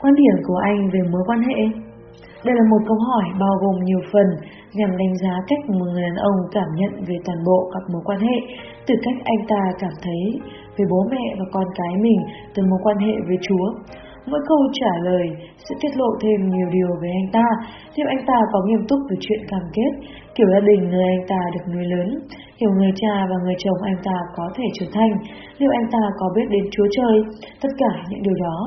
Quan điểm của anh về mối quan hệ đây là một câu hỏi bao gồm nhiều phần nhằm đánh giá cách một người đàn ông cảm nhận về toàn bộ các mối quan hệ, từ cách anh ta cảm thấy về bố mẹ và con cái mình từ mối quan hệ với Chúa. Mỗi câu trả lời sẽ tiết lộ thêm nhiều điều về anh ta, liệu anh ta có nghiêm túc về chuyện cam kết, kiểu gia đình nơi anh ta được nuôi lớn, hiểu người cha và người chồng anh ta có thể trở thành, liệu anh ta có biết đến Chúa Trời, tất cả những điều đó.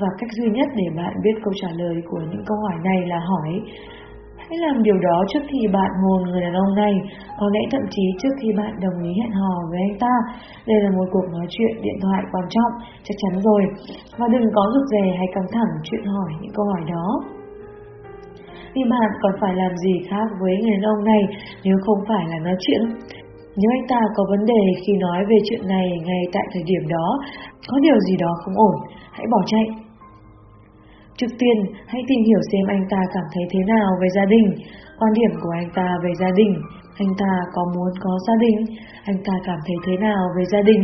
Và cách duy nhất để bạn biết câu trả lời của những câu hỏi này là hỏi Hãy làm điều đó trước khi bạn hôn người đàn ông này, có lẽ thậm chí trước khi bạn đồng ý hẹn hò với anh ta. Đây là một cuộc nói chuyện điện thoại quan trọng, chắc chắn rồi. Và đừng có rụt rè hay căng thẳng chuyện hỏi những câu hỏi đó. Vì bạn còn phải làm gì khác với người đàn ông này nếu không phải là nói chuyện. Nếu anh ta có vấn đề khi nói về chuyện này ngay tại thời điểm đó, có điều gì đó không ổn, hãy bỏ chạy. Trước tiên, hãy tìm hiểu xem anh ta cảm thấy thế nào về gia đình, quan điểm của anh ta về gia đình, anh ta có muốn có gia đình, anh ta cảm thấy thế nào về gia đình.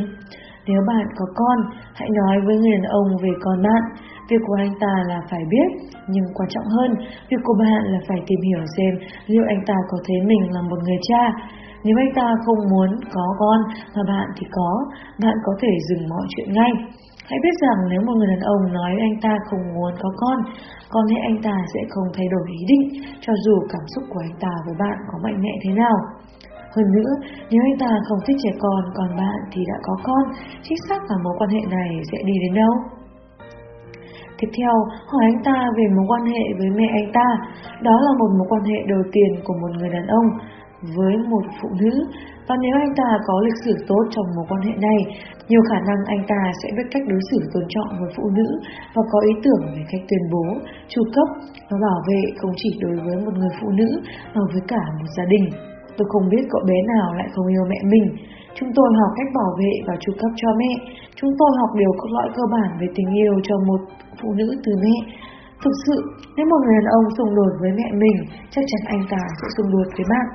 Nếu bạn có con, hãy nói với người đàn ông về con bạn. Việc của anh ta là phải biết, nhưng quan trọng hơn, việc của bạn là phải tìm hiểu xem liệu anh ta có thấy mình là một người cha. Nếu anh ta không muốn có con mà bạn thì có, bạn có thể dừng mọi chuyện ngay. Hãy biết rằng nếu một người đàn ông nói anh ta không muốn có con, có lẽ anh ta sẽ không thay đổi ý định, cho dù cảm xúc của anh ta với bạn có mạnh mẽ thế nào. Hơn nữa, nếu anh ta không thích trẻ con, còn bạn thì đã có con, chính xác là mối quan hệ này sẽ đi đến đâu? Tiếp theo, hỏi anh ta về mối quan hệ với mẹ anh ta. Đó là một mối quan hệ đầu tiên của một người đàn ông. với một phụ nữ và nếu anh ta có lịch sử tốt trong mối quan hệ này, nhiều khả năng anh ta sẽ biết cách đối xử tôn trọng với phụ nữ và có ý tưởng về cách tuyên bố, chu cấp và bảo vệ không chỉ đối với một người phụ nữ mà với cả một gia đình. Tôi không biết cậu bé nào lại không yêu mẹ mình. Chúng tôi học cách bảo vệ và chu cấp cho mẹ. Chúng tôi học điều cốt lõi cơ bản về tình yêu cho một phụ nữ từ mẹ. Thực sự, nếu một người đàn ông xung đột với mẹ mình, chắc chắn anh ta sẽ xung đột với bạn.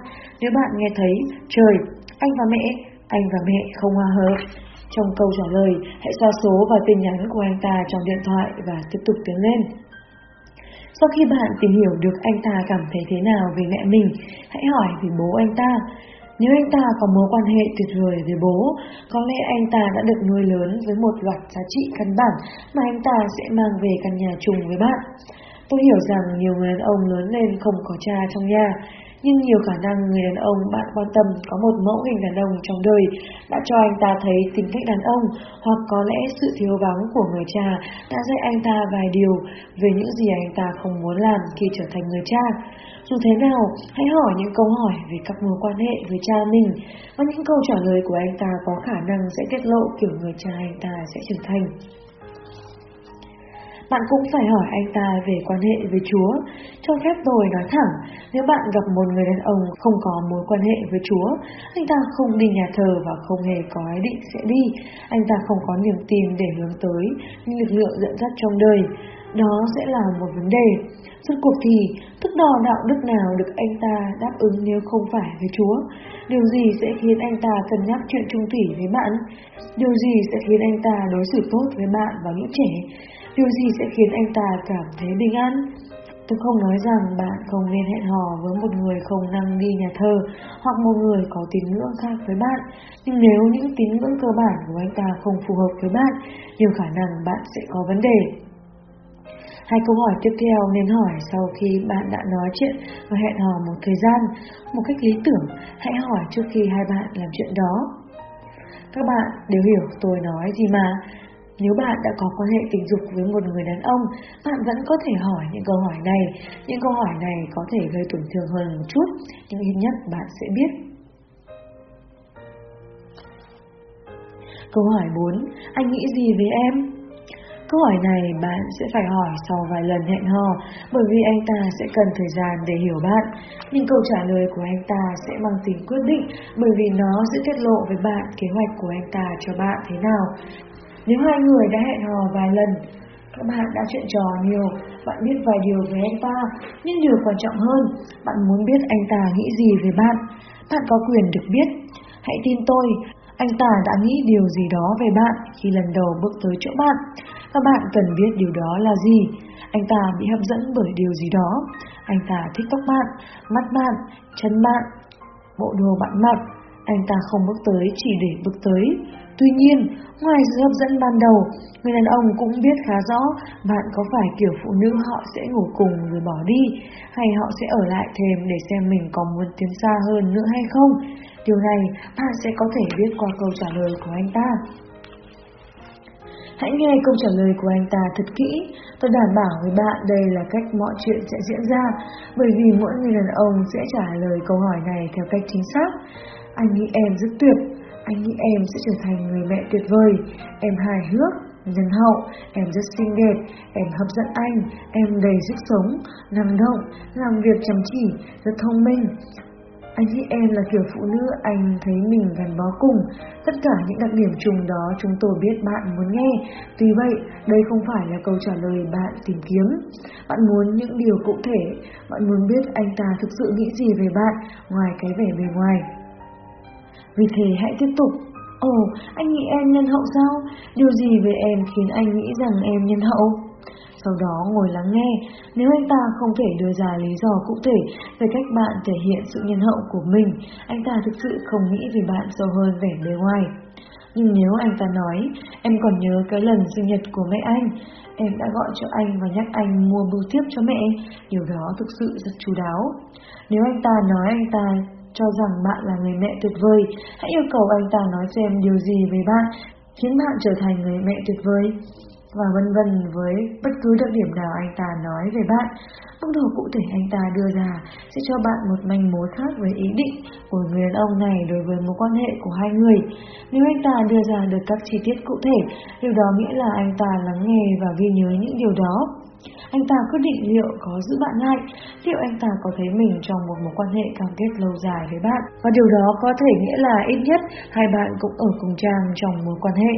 Nếu bạn nghe thấy, trời, anh và mẹ, anh và mẹ không hòa hợp. Trong câu trả lời, hãy so số và tin nhắn của anh ta trong điện thoại và tiếp tục tiến lên. Sau khi bạn tìm hiểu được anh ta cảm thấy thế nào về mẹ mình, hãy hỏi về bố anh ta. Nếu anh ta có mối quan hệ tuyệt vời với bố, có lẽ anh ta đã được nuôi lớn với một loạt giá trị căn bản mà anh ta sẽ mang về căn nhà chung với bạn. Tôi hiểu rằng nhiều người đàn ông lớn lên không có cha trong nhà, nhưng nhiều khả năng người đàn ông bạn quan tâm có một mẫu hình đàn ông trong đời đã cho anh ta thấy tính cách đàn ông, hoặc có lẽ sự thiếu vắng của người cha đã dạy anh ta vài điều về những gì anh ta không muốn làm khi trở thành người cha. Dù thế nào, hãy hỏi những câu hỏi về các mối quan hệ với cha mình, và những câu trả lời của anh ta có khả năng sẽ tiết lộ kiểu người cha anh ta sẽ trở thành. Bạn cũng phải hỏi anh ta về quan hệ với Chúa. Cho phép tôi nói thẳng, nếu bạn gặp một người đàn ông không có mối quan hệ với Chúa, anh ta không đi nhà thờ và không hề có ý định sẽ đi, anh ta không có niềm tin để hướng tới những lực lượng dẫn dắt trong đời, đó sẽ là một vấn đề. Suốt cuộc thì, thức đo đạo đức nào được anh ta đáp ứng nếu không phải với Chúa? Điều gì sẽ khiến anh ta cân nhắc chuyện trung thủy với bạn? Điều gì sẽ khiến anh ta đối xử tốt với bạn và những trẻ? Điều gì sẽ khiến anh ta cảm thấy bình an? Tôi không nói rằng bạn không nên hẹn hò với một người không năng đi nhà thờ hoặc một người có tín ngưỡng khác với bạn. Nhưng nếu những tín ngưỡng cơ bản của anh ta không phù hợp với bạn, nhiều khả năng bạn sẽ có vấn đề. Hai câu hỏi tiếp theo nên hỏi sau khi bạn đã nói chuyện và hẹn hò một thời gian. Một cách lý tưởng, hãy hỏi trước khi hai bạn làm chuyện đó. Các bạn đều hiểu tôi nói gì mà. Nếu bạn đã có quan hệ tình dục với một người đàn ông, bạn vẫn có thể hỏi những câu hỏi này. Những câu hỏi này có thể gây tổn thương hơn một chút, nhưng ít nhất bạn sẽ biết. Câu hỏi 4. Anh nghĩ gì về em? Câu hỏi này bạn sẽ phải hỏi sau vài lần hẹn hò bởi vì anh ta sẽ cần thời gian để hiểu bạn. Nhưng câu trả lời của anh ta sẽ mang tính quyết định bởi vì nó sẽ tiết lộ với bạn kế hoạch của anh ta cho bạn thế nào. Nếu hai người đã hẹn hò vài lần, các bạn đã chuyện trò nhiều, bạn biết vài điều về anh ta, nhưng điều quan trọng hơn, bạn muốn biết anh ta nghĩ gì về bạn. Bạn có quyền được biết. Hãy tin tôi, anh ta đã nghĩ điều gì đó về bạn khi lần đầu bước tới chỗ bạn. Và bạn cần biết điều đó là gì. Anh ta bị hấp dẫn bởi điều gì đó. Anh ta thích tóc bạn, mắt bạn, chân bạn, bộ đồ bạn mặc. Anh ta không bước tới chỉ để bước tới. Tuy nhiên, ngoài sự hấp dẫn ban đầu, người đàn ông cũng biết khá rõ bạn có phải kiểu phụ nữ họ sẽ ngủ cùng rồi bỏ đi, hay họ sẽ ở lại thêm để xem mình có muốn tiến xa hơn nữa hay không. Điều này bạn sẽ có thể biết qua câu trả lời của anh ta. Hãy nghe câu trả lời của anh ta thật kỹ. Tôi đảm bảo với bạn đây là cách mọi chuyện sẽ diễn ra, bởi vì mỗi người đàn ông sẽ trả lời câu hỏi này theo cách chính xác. Anh nghĩ em rất tuyệt, anh nghĩ em sẽ trở thành người mẹ tuyệt vời, em hài hước, nhân hậu, em rất xinh đẹp, em hấp dẫn anh, em đầy sức sống, năng động, làm việc chăm chỉ, rất thông minh. Anh nghĩ em là kiểu phụ nữ anh thấy mình gắn bó cùng. Tất cả những đặc điểm chung đó chúng tôi biết bạn muốn nghe. Tuy vậy, đây không phải là câu trả lời bạn tìm kiếm. Bạn muốn những điều cụ thể. Bạn muốn biết anh ta thực sự nghĩ gì về bạn ngoài cái vẻ bề ngoài. Vì thế hãy tiếp tục. Ồ, anh nghĩ em nhân hậu sao? Điều gì về em khiến anh nghĩ rằng em nhân hậu? Sau đó ngồi lắng nghe, nếu anh ta không thể đưa ra lý do cụ thể về cách bạn thể hiện sự nhân hậu của mình, anh ta thực sự không nghĩ về bạn sâu hơn vẻ bề ngoài. Nhưng nếu anh ta nói, em còn nhớ cái lần sinh nhật của mẹ anh, em đã gọi cho anh và nhắc anh mua bưu tiếp cho mẹ, điều đó thực sự rất chú đáo. Nếu anh ta nói anh ta cho rằng bạn là người mẹ tuyệt vời, hãy yêu cầu anh ta nói xem điều gì về bạn khiến bạn trở thành người mẹ tuyệt vời. và vân vân với bất cứ đặc điểm nào anh ta nói về bạn. Mức độ cụ thể anh ta đưa ra sẽ cho bạn một manh mối khác về ý định của người đàn ông này đối với mối quan hệ của hai người. Nếu anh ta đưa ra được các chi tiết cụ thể, điều đó nghĩa là anh ta lắng nghe và ghi nhớ những điều đó. Anh ta quyết định liệu có giữ bạn lại, liệu anh ta có thấy mình trong một mối quan hệ cam kết lâu dài với bạn. Và điều đó có thể nghĩa là ít nhất hai bạn cũng ở cùng trang trong mối quan hệ.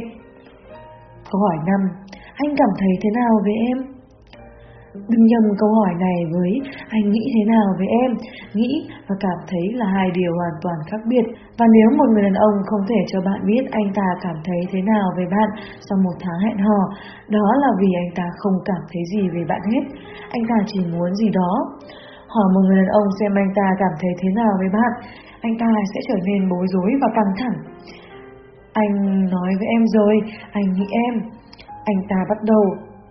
Câu hỏi 5. Anh cảm thấy thế nào về em? Đừng nhầm câu hỏi này với anh nghĩ thế nào về em, nghĩ và cảm thấy là hai điều hoàn toàn khác biệt. Và nếu một người đàn ông không thể cho bạn biết anh ta cảm thấy thế nào về bạn sau một tháng hẹn hò, đó là vì anh ta không cảm thấy gì về bạn hết. Anh ta chỉ muốn gì đó. Hỏi một người đàn ông xem anh ta cảm thấy thế nào về bạn, anh ta sẽ trở nên bối rối và căng thẳng. Anh nói với em rồi, anh nghĩ em. Anh ta bắt đầu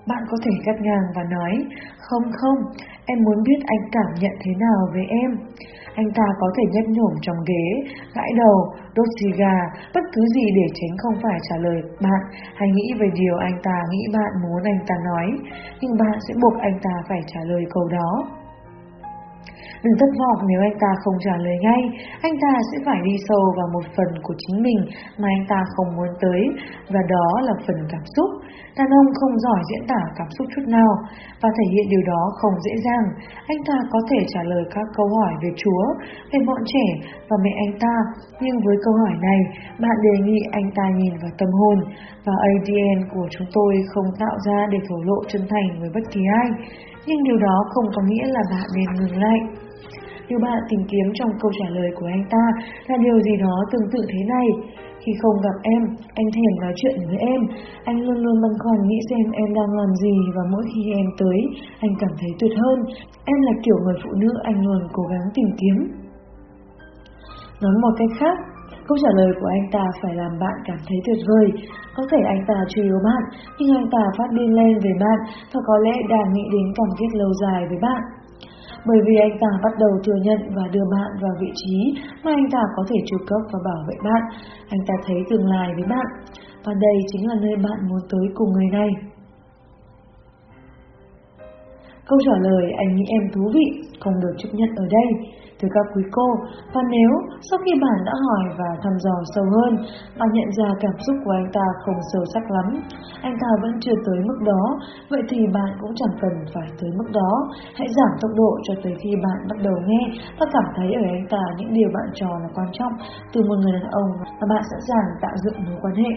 bạn có thể cắt ngang và nói, không không, em muốn biết anh cảm nhận thế nào về em. Anh ta có thể nhấp nhổm trong ghế, gãi đầu, đốt xì gà, bất cứ gì để tránh không phải trả lời bạn hay nghĩ về điều anh ta nghĩ bạn muốn anh ta nói, nhưng bạn sẽ buộc anh ta phải trả lời câu đó. Đừng thất vọng nếu anh ta không trả lời ngay, anh ta sẽ phải đi sâu vào một phần của chính mình mà anh ta không muốn tới, và đó là phần cảm xúc. Đàn ông không giỏi diễn tả cảm xúc chút nào, và thể hiện điều đó không dễ dàng. Anh ta có thể trả lời các câu hỏi về Chúa, về bọn trẻ và mẹ anh ta, nhưng với câu hỏi này, bạn đề nghị anh ta nhìn vào tâm hồn, và ADN của chúng tôi không tạo ra để thổ lộ chân thành với bất kỳ ai. Nhưng điều đó không có nghĩa là bạn nên ngừng lại. Điều bạn tìm kiếm trong câu trả lời của anh ta là điều gì đó tương tự thế này. Khi không gặp em, anh thèm nói chuyện với em. Anh luôn luôn băn khoăn nghĩ xem em đang làm gì và mỗi khi em tới, anh cảm thấy tuyệt hơn. Em là kiểu người phụ nữ anh luôn cố gắng tìm kiếm. Nói một cách khác, câu trả lời của anh ta phải làm bạn cảm thấy tuyệt vời. Có thể anh ta chưa yêu bạn, nhưng anh ta phát điên lên về bạn và có lẽ đang nghĩ đến cảm kết lâu dài với bạn bởi vì anh ta bắt đầu thừa nhận và đưa bạn vào vị trí mà anh ta có thể trụ cấp và bảo vệ bạn. Anh ta thấy tương lai với bạn, và đây chính là nơi bạn muốn tới cùng người này. Câu trả lời anh nghĩ em thú vị, không được chấp nhận ở đây từ các quý cô và nếu sau khi bạn đã hỏi và thăm dò sâu hơn, bạn nhận ra cảm xúc của anh ta không sâu sắc lắm, anh ta vẫn chưa tới mức đó, vậy thì bạn cũng chẳng cần phải tới mức đó. Hãy giảm tốc độ cho tới khi bạn bắt đầu nghe và cảm thấy ở anh ta những điều bạn cho là quan trọng từ một người đàn ông và bạn sẵn sàng tạo dựng mối quan hệ.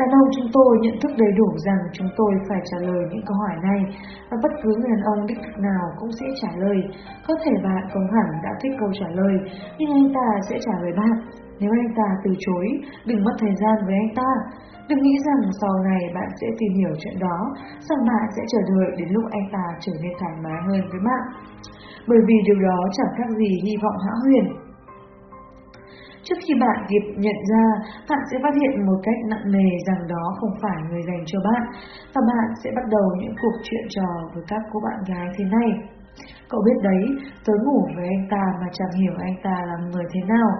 Đàn ông chúng tôi nhận thức đầy đủ rằng chúng tôi phải trả lời những câu hỏi này và bất cứ người đàn ông đích thực nào cũng sẽ trả lời. Có thể bạn không hẳn đã thích câu trả lời, nhưng anh ta sẽ trả lời bạn. Nếu anh ta từ chối, đừng mất thời gian với anh ta. Đừng nghĩ rằng sau này bạn sẽ tìm hiểu chuyện đó, rằng bạn sẽ chờ đợi đến lúc anh ta trở nên thoải mái hơn với bạn. Bởi vì điều đó chẳng khác gì hy vọng hão huyền. Trước khi bạn kịp nhận ra, bạn sẽ phát hiện một cách nặng nề rằng đó không phải người dành cho bạn, và bạn sẽ bắt đầu những cuộc chuyện trò với các cô bạn gái thế này. Cậu biết đấy, tớ ngủ với anh ta mà chẳng hiểu anh ta là người thế nào.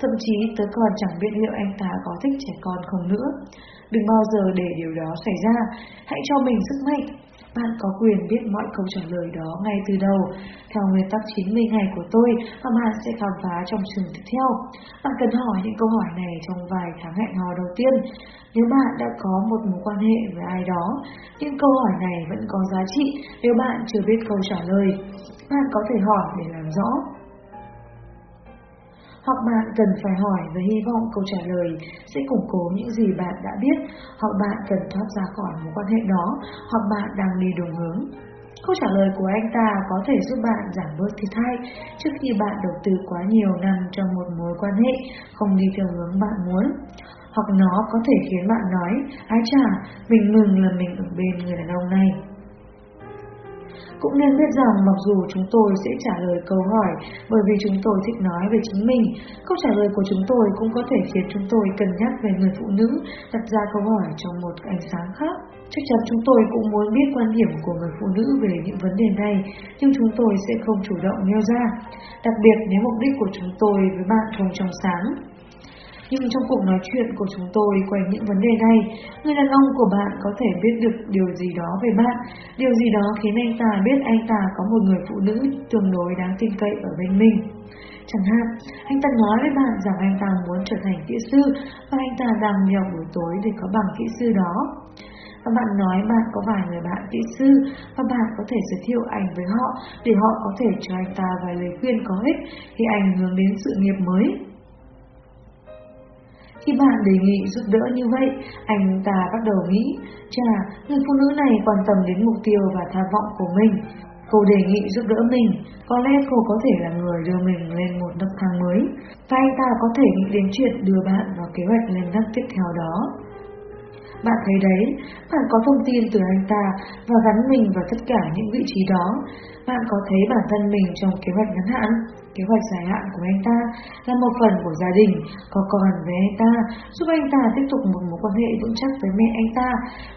Thậm chí tớ còn chẳng biết liệu anh ta có thích trẻ con không nữa. Đừng bao giờ để điều đó xảy ra. Hãy cho mình sức mạnh. Bạn có quyền biết mọi câu trả lời đó ngay từ đầu. Theo nguyên tắc 90 ngày của tôi và bạn sẽ khám phá trong trường tiếp theo. Bạn cần hỏi những câu hỏi này trong vài tháng hẹn hò đầu tiên. Nếu bạn đã có một mối quan hệ với ai đó, những câu hỏi này vẫn có giá trị nếu bạn chưa biết câu trả lời. Bạn có thể hỏi để làm rõ hoặc bạn cần phải hỏi và hy vọng câu trả lời sẽ củng cố những gì bạn đã biết, hoặc bạn cần thoát ra khỏi mối quan hệ đó, hoặc bạn đang đi đúng hướng. Câu trả lời của anh ta có thể giúp bạn giảm bớt thiệt hại trước khi bạn đầu tư quá nhiều năm trong một mối quan hệ không đi theo hướng bạn muốn. Hoặc nó có thể khiến bạn nói, ái chà, mình mừng là mình ở bên người đàn ông này. Cũng nên biết rằng mặc dù chúng tôi sẽ trả lời câu hỏi bởi vì chúng tôi thích nói về chính mình, câu trả lời của chúng tôi cũng có thể khiến chúng tôi cân nhắc về người phụ nữ đặt ra câu hỏi trong một ánh sáng khác. Chắc chắn chúng tôi cũng muốn biết quan điểm của người phụ nữ về những vấn đề này, nhưng chúng tôi sẽ không chủ động nêu ra, đặc biệt nếu mục đích của chúng tôi với bạn không trong sáng. Nhưng trong cuộc nói chuyện của chúng tôi quanh những vấn đề này, người đàn ông của bạn có thể biết được điều gì đó về bạn, điều gì đó khiến anh ta biết anh ta có một người phụ nữ tương đối đáng tin cậy ở bên mình. Chẳng hạn, anh ta nói với bạn rằng anh ta muốn trở thành kỹ sư và anh ta đang nghèo buổi tối để có bằng kỹ sư đó. Và bạn nói bạn có vài người bạn kỹ sư và bạn có thể giới thiệu anh với họ để họ có thể cho anh ta vài lời khuyên có ích khi anh hướng đến sự nghiệp mới. Khi bạn đề nghị giúp đỡ như vậy, anh ta bắt đầu nghĩ, chà, người phụ nữ này quan tâm đến mục tiêu và tham vọng của mình. Cô đề nghị giúp đỡ mình, có lẽ cô có thể là người đưa mình lên một nấc thang mới, và anh ta có thể nghĩ đến chuyện đưa bạn vào kế hoạch lên nấc tiếp theo đó. Bạn thấy đấy, bạn có thông tin từ anh ta và gắn mình vào tất cả những vị trí đó. Bạn có thấy bản thân mình trong kế hoạch ngắn hạn, kế hoạch dài hạn của anh ta là một phần của gia đình, có con với anh ta, giúp anh ta tiếp tục một mối quan hệ vững chắc với mẹ anh ta,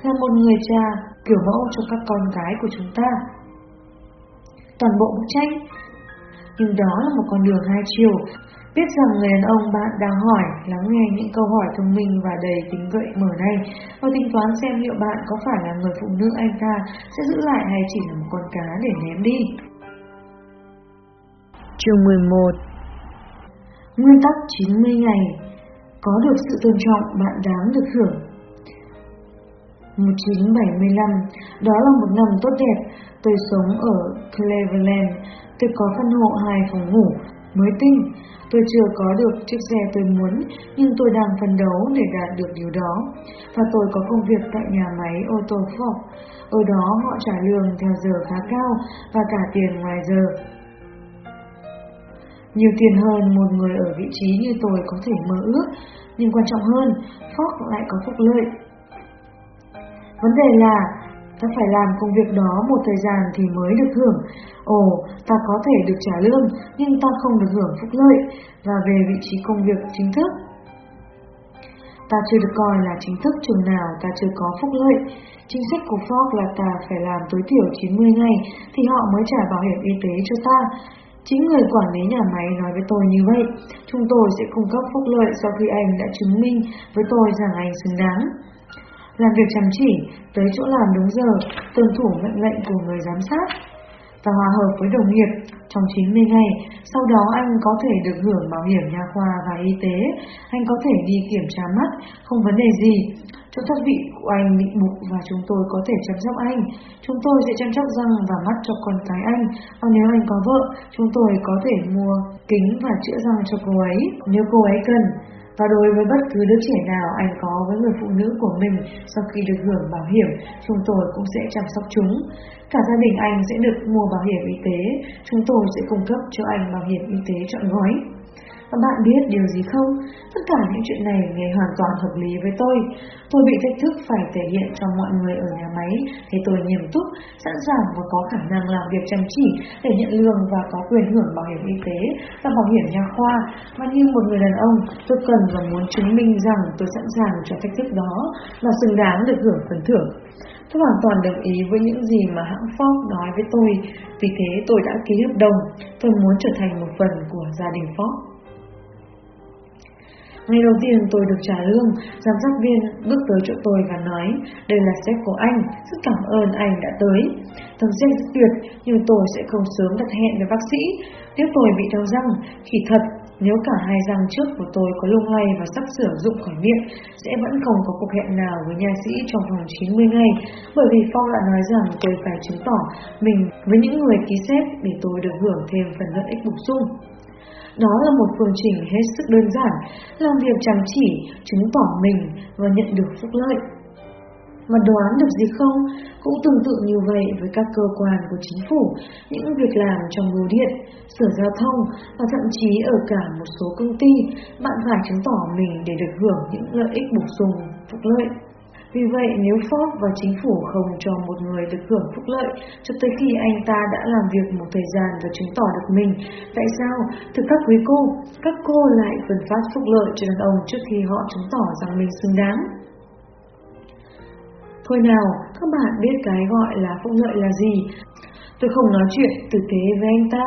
là một người cha, kiểu mẫu cho các con gái của chúng ta. Toàn bộ bức tranh nhưng đó là một con đường hai chiều. Biết rằng người đàn ông bạn đang hỏi, lắng nghe những câu hỏi thông minh và đầy tính gợi mở này. Và tính toán xem liệu bạn có phải là người phụ nữ anh ta sẽ giữ lại hay chỉ là một con cá để ném đi. Chương 11 Nguyên tắc 90 ngày. Có được sự tôn trọng bạn đáng được hưởng. 1975 Đó là một năm tốt đẹp Tôi sống ở Cleveland Tôi có căn hộ hai phòng ngủ Mới tinh Tôi chưa có được chiếc xe tôi muốn, nhưng tôi đang phấn đấu để đạt được điều đó. Và tôi có công việc tại nhà máy ô tô Ford. Ở đó họ trả lương theo giờ khá cao và cả tiền ngoài giờ. Nhiều tiền hơn một người ở vị trí như tôi có thể mơ ước, nhưng quan trọng hơn, Ford lại có phúc lợi. Vấn đề là Ta phải làm công việc đó một thời gian thì mới được hưởng. Ồ, ta có thể được trả lương, nhưng ta không được hưởng phúc lợi và về vị trí công việc chính thức. Ta chưa được coi là chính thức chừng nào ta chưa có phúc lợi. Chính sách của Ford là ta phải làm tối thiểu 90 ngày thì họ mới trả bảo hiểm y tế cho ta. Chính người quản lý nhà máy nói với tôi như vậy. Chúng tôi sẽ cung cấp phúc lợi sau khi anh đã chứng minh với tôi rằng anh xứng đáng làm việc chăm chỉ, tới chỗ làm đúng giờ, tuân thủ mệnh lệnh của người giám sát và hòa hợp với đồng nghiệp trong 90 ngày. Sau đó anh có thể được hưởng bảo hiểm nha khoa và y tế. Anh có thể đi kiểm tra mắt, không vấn đề gì. Chỗ thoát vị của anh bị mục và chúng tôi có thể chăm sóc anh. Chúng tôi sẽ chăm sóc răng và mắt cho con cái anh. Và nếu anh có vợ, chúng tôi có thể mua kính và chữa răng cho cô ấy nếu cô ấy cần. Và đối với bất cứ đứa trẻ nào anh có với người phụ nữ của mình sau khi được hưởng bảo hiểm, chúng tôi cũng sẽ chăm sóc chúng. Cả gia đình anh sẽ được mua bảo hiểm y tế, chúng tôi sẽ cung cấp cho anh bảo hiểm y tế trọn gói. Và bạn biết điều gì không? Tất cả những chuyện này nghe hoàn toàn hợp lý với tôi. Tôi bị thách thức phải thể hiện cho mọi người ở nhà máy thì tôi nghiêm túc, sẵn sàng và có khả năng làm việc chăm chỉ để nhận lương và có quyền hưởng bảo hiểm y tế và bảo hiểm nha khoa. Và như một người đàn ông, tôi cần và muốn chứng minh rằng tôi sẵn sàng cho thách thức đó và xứng đáng được hưởng phần thưởng. Tôi hoàn toàn đồng ý với những gì mà hãng Ford nói với tôi, vì thế tôi đã ký hợp đồng, tôi muốn trở thành một phần của gia đình Ford. Ngày đầu tiên tôi được trả lương, giám sát viên bước tới chỗ tôi và nói, đây là sếp của anh, rất cảm ơn anh đã tới. Tấm sếp rất tuyệt, nhưng tôi sẽ không sớm đặt hẹn với bác sĩ. Nếu tôi bị đau răng, thì thật, nếu cả hai răng trước của tôi có lung lay và sắp sửa dụng khỏi miệng, sẽ vẫn không có cuộc hẹn nào với nha sĩ trong vòng 90 ngày, bởi vì Phong đã nói rằng tôi phải chứng tỏ mình với những người ký xếp để tôi được hưởng thêm phần lợi ích bổ sung. Đó là một phương trình hết sức đơn giản, làm việc chăm chỉ, chứng tỏ mình và nhận được phúc lợi. Mà đoán được gì không? Cũng tương tự như vậy với các cơ quan của chính phủ, những việc làm trong bưu điện, sở giao thông và thậm chí ở cả một số công ty, bạn phải chứng tỏ mình để được hưởng những lợi ích bổ sung, phúc lợi. Vì vậy, nếu Ford và chính phủ không cho một người được hưởng phúc lợi cho tới khi anh ta đã làm việc một thời gian và chứng tỏ được mình, tại sao, thưa các quý cô, các cô lại phân phát phúc lợi cho đàn ông trước khi họ chứng tỏ rằng mình xứng đáng? Thôi nào, các bạn biết cái gọi là phúc lợi là gì? Tôi không nói chuyện tử tế với anh ta,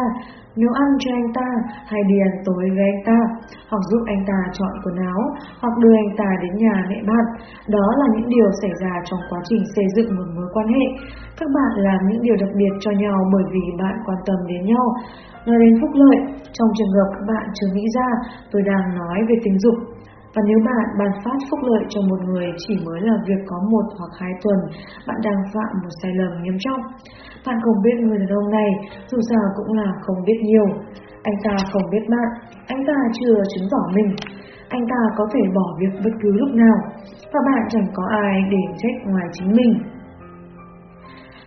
nấu ăn cho anh ta hay đi ăn tối với anh ta, hoặc giúp anh ta chọn quần áo, hoặc đưa anh ta đến nhà mẹ bạn. Đó là những điều xảy ra trong quá trình xây dựng một mối quan hệ. Các bạn làm những điều đặc biệt cho nhau bởi vì bạn quan tâm đến nhau. Nói đến phúc lợi, trong trường hợp các bạn chưa nghĩ ra, tôi đang nói về tình dục. Và nếu bạn ban phát phúc lợi cho một người chỉ mới là việc có một hoặc hai tuần, bạn đang phạm một sai lầm nghiêm trọng. Bạn không biết người đàn ông này, dù sao cũng là không biết nhiều. Anh ta không biết bạn, anh ta chưa chứng tỏ mình. Anh ta có thể bỏ việc bất cứ lúc nào, và bạn chẳng có ai để trách ngoài chính mình.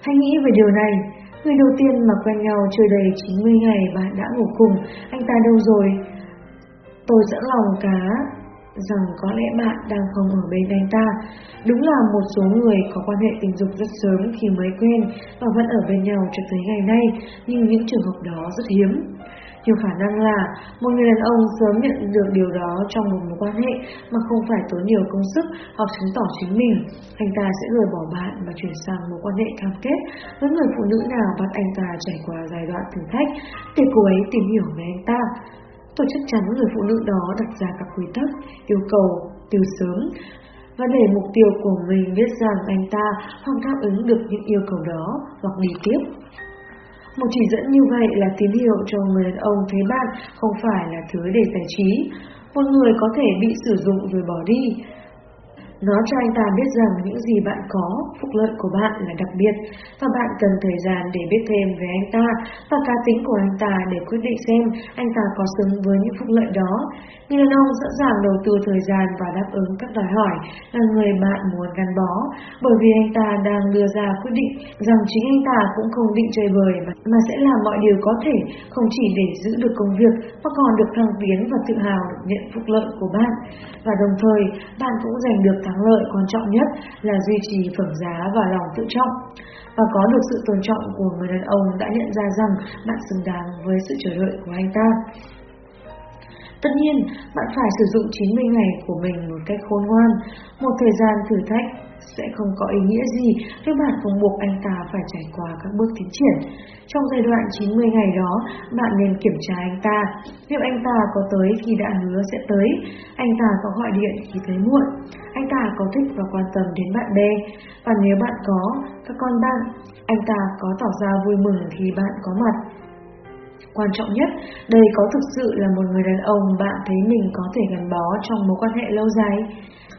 Hãy nghĩ về điều này, người đầu tiên mà quen nhau chưa đầy 90 ngày bạn đã ngủ cùng, anh ta đâu rồi? Tôi sẵn lòng cá rằng có lẽ bạn đang không ở bên anh ta. Đúng là một số người có quan hệ tình dục rất sớm khi mới quen và vẫn ở bên nhau cho tới ngày nay, nhưng những trường hợp đó rất hiếm. Nhiều khả năng là một người đàn ông sớm nhận được điều đó trong một mối quan hệ mà không phải tốn nhiều công sức hoặc chứng tỏ chính mình. Anh ta sẽ rời bỏ bạn và chuyển sang mối quan hệ cam kết với người phụ nữ nào bắt anh ta trải qua giai đoạn thử thách để cô ấy tìm hiểu về anh ta. Tôi chắc chắn người phụ nữ đó đặt ra các quy tắc, yêu cầu từ sớm và để mục tiêu của mình biết rằng anh ta không đáp ứng được những yêu cầu đó hoặc đi tiếp. Một chỉ dẫn như vậy là tín hiệu cho người đàn ông thấy bạn không phải là thứ để giải trí. Một người có thể bị sử dụng rồi bỏ đi, nó cho anh ta biết rằng những gì bạn có, phúc lợi của bạn là đặc biệt và bạn cần thời gian để biết thêm về anh ta và cá tính của anh ta để quyết định xem anh ta có xứng với những phúc lợi đó. Người đàn ông sẵn sàng đầu tư thời gian và đáp ứng các đòi hỏi là người bạn muốn gắn bó bởi vì anh ta đang đưa ra quyết định rằng chính anh ta cũng không định chơi bời mà sẽ làm mọi điều có thể không chỉ để giữ được công việc mà còn được thăng tiến và tự hào được nhận phúc lợi của bạn. Và đồng thời, bạn cũng giành được thắng lợi quan trọng nhất là duy trì phẩm giá và lòng tự trọng và có được sự tôn trọng của người đàn ông đã nhận ra rằng bạn xứng đáng với sự chờ đợi của anh ta. Tất nhiên, bạn phải sử dụng 90 ngày của mình một cách khôn ngoan. Một thời gian thử thách sẽ không có ý nghĩa gì nếu bạn không buộc anh ta phải trải qua các bước tiến triển. Trong giai đoạn 90 ngày đó, bạn nên kiểm tra anh ta. Nếu anh ta có tới khi đã hứa sẽ tới, anh ta có gọi điện khi tới muộn, anh ta có thích và quan tâm đến bạn bè, và nếu bạn có các con bạn, anh ta có tỏ ra vui mừng khi bạn có mặt. Quan trọng nhất, đây có thực sự là một người đàn ông bạn thấy mình có thể gắn bó trong mối quan hệ lâu dài?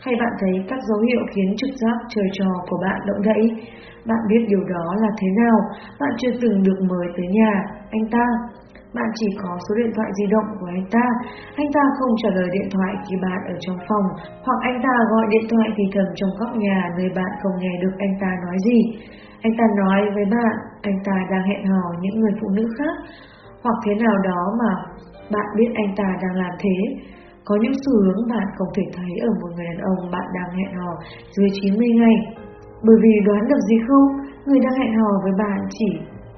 Hay bạn thấy các dấu hiệu khiến trực giác trời trò của bạn động đậy? Bạn biết điều đó là thế nào? Bạn chưa từng được mời tới nhà, anh ta. Bạn chỉ có số điện thoại di động của anh ta. Anh ta không trả lời điện thoại khi bạn ở trong phòng, hoặc anh ta gọi điện thoại thì thầm trong góc nhà nơi bạn không nghe được anh ta nói gì. Anh ta nói với bạn, anh ta đang hẹn hò những người phụ nữ khác, hoặc thế nào đó mà bạn biết anh ta đang làm thế. Có những xu hướng bạn không thể thấy ở một người đàn ông bạn đang hẹn hò dưới 90 ngày. Bởi vì đoán được gì không, người đang hẹn hò với bạn chỉ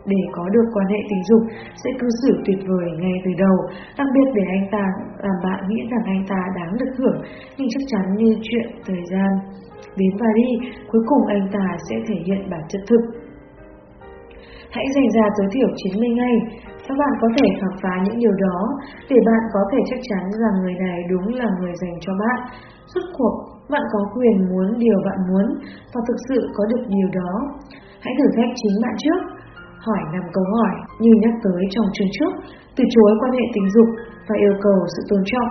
để có được quan hệ tình dục sẽ cư xử tuyệt vời ngay từ đầu, đặc biệt để anh ta làm bạn nghĩ rằng anh ta đáng được hưởng, nhưng chắc chắn như chuyện thời gian đến và đi, cuối cùng anh ta sẽ thể hiện bản chất thực. Hãy dành ra tối thiểu 90 ngày, các bạn có thể khám phá những điều đó để bạn có thể chắc chắn rằng người này đúng là người dành cho bạn. Suốt cuộc, bạn có quyền muốn điều bạn muốn và thực sự có được điều đó. Hãy thử thách chính bạn trước. Hỏi 5 câu hỏi như nhắc tới trong chương trước, từ chối quan hệ tình dục và yêu cầu sự tôn trọng.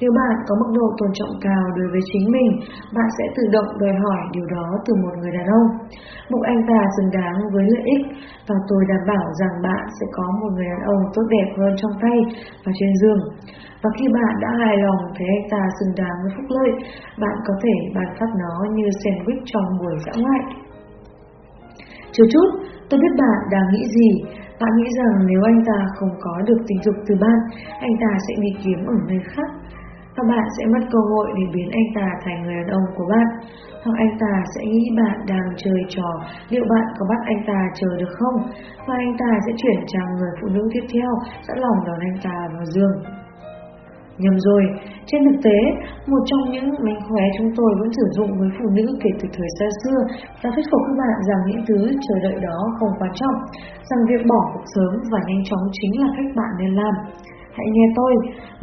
Nếu bạn có mức độ tôn trọng cao đối với chính mình, bạn sẽ tự động đòi hỏi điều đó từ một người đàn ông. Một anh ta xứng đáng với lợi ích và tôi đảm bảo rằng bạn sẽ có một người đàn ông tốt đẹp hơn trong tay và trên giường. Và khi bạn đã hài lòng thấy anh ta xứng đáng với phúc lợi, bạn có thể bàn phát nó như sandwich trong buổi dã ngoại. Chờ chút, tôi biết bạn đang nghĩ gì. Bạn nghĩ rằng nếu anh ta không có được tình dục từ bạn, anh ta sẽ đi kiếm ở nơi khác các bạn sẽ mất cơ hội để biến anh ta thành người đàn ông của bạn. Hoặc anh ta sẽ nghĩ bạn đang chơi trò liệu bạn có bắt anh ta chờ được không? Và anh ta sẽ chuyển sang người phụ nữ tiếp theo sẵn lòng đón anh ta vào giường. Nhầm rồi, trên thực tế, một trong những mánh khóe chúng tôi vẫn sử dụng với phụ nữ kể từ thời xa xưa là thuyết phục các bạn rằng những thứ chờ đợi đó không quan trọng, rằng việc bỏ cuộc sớm và nhanh chóng chính là cách bạn nên làm. Hãy nghe tôi,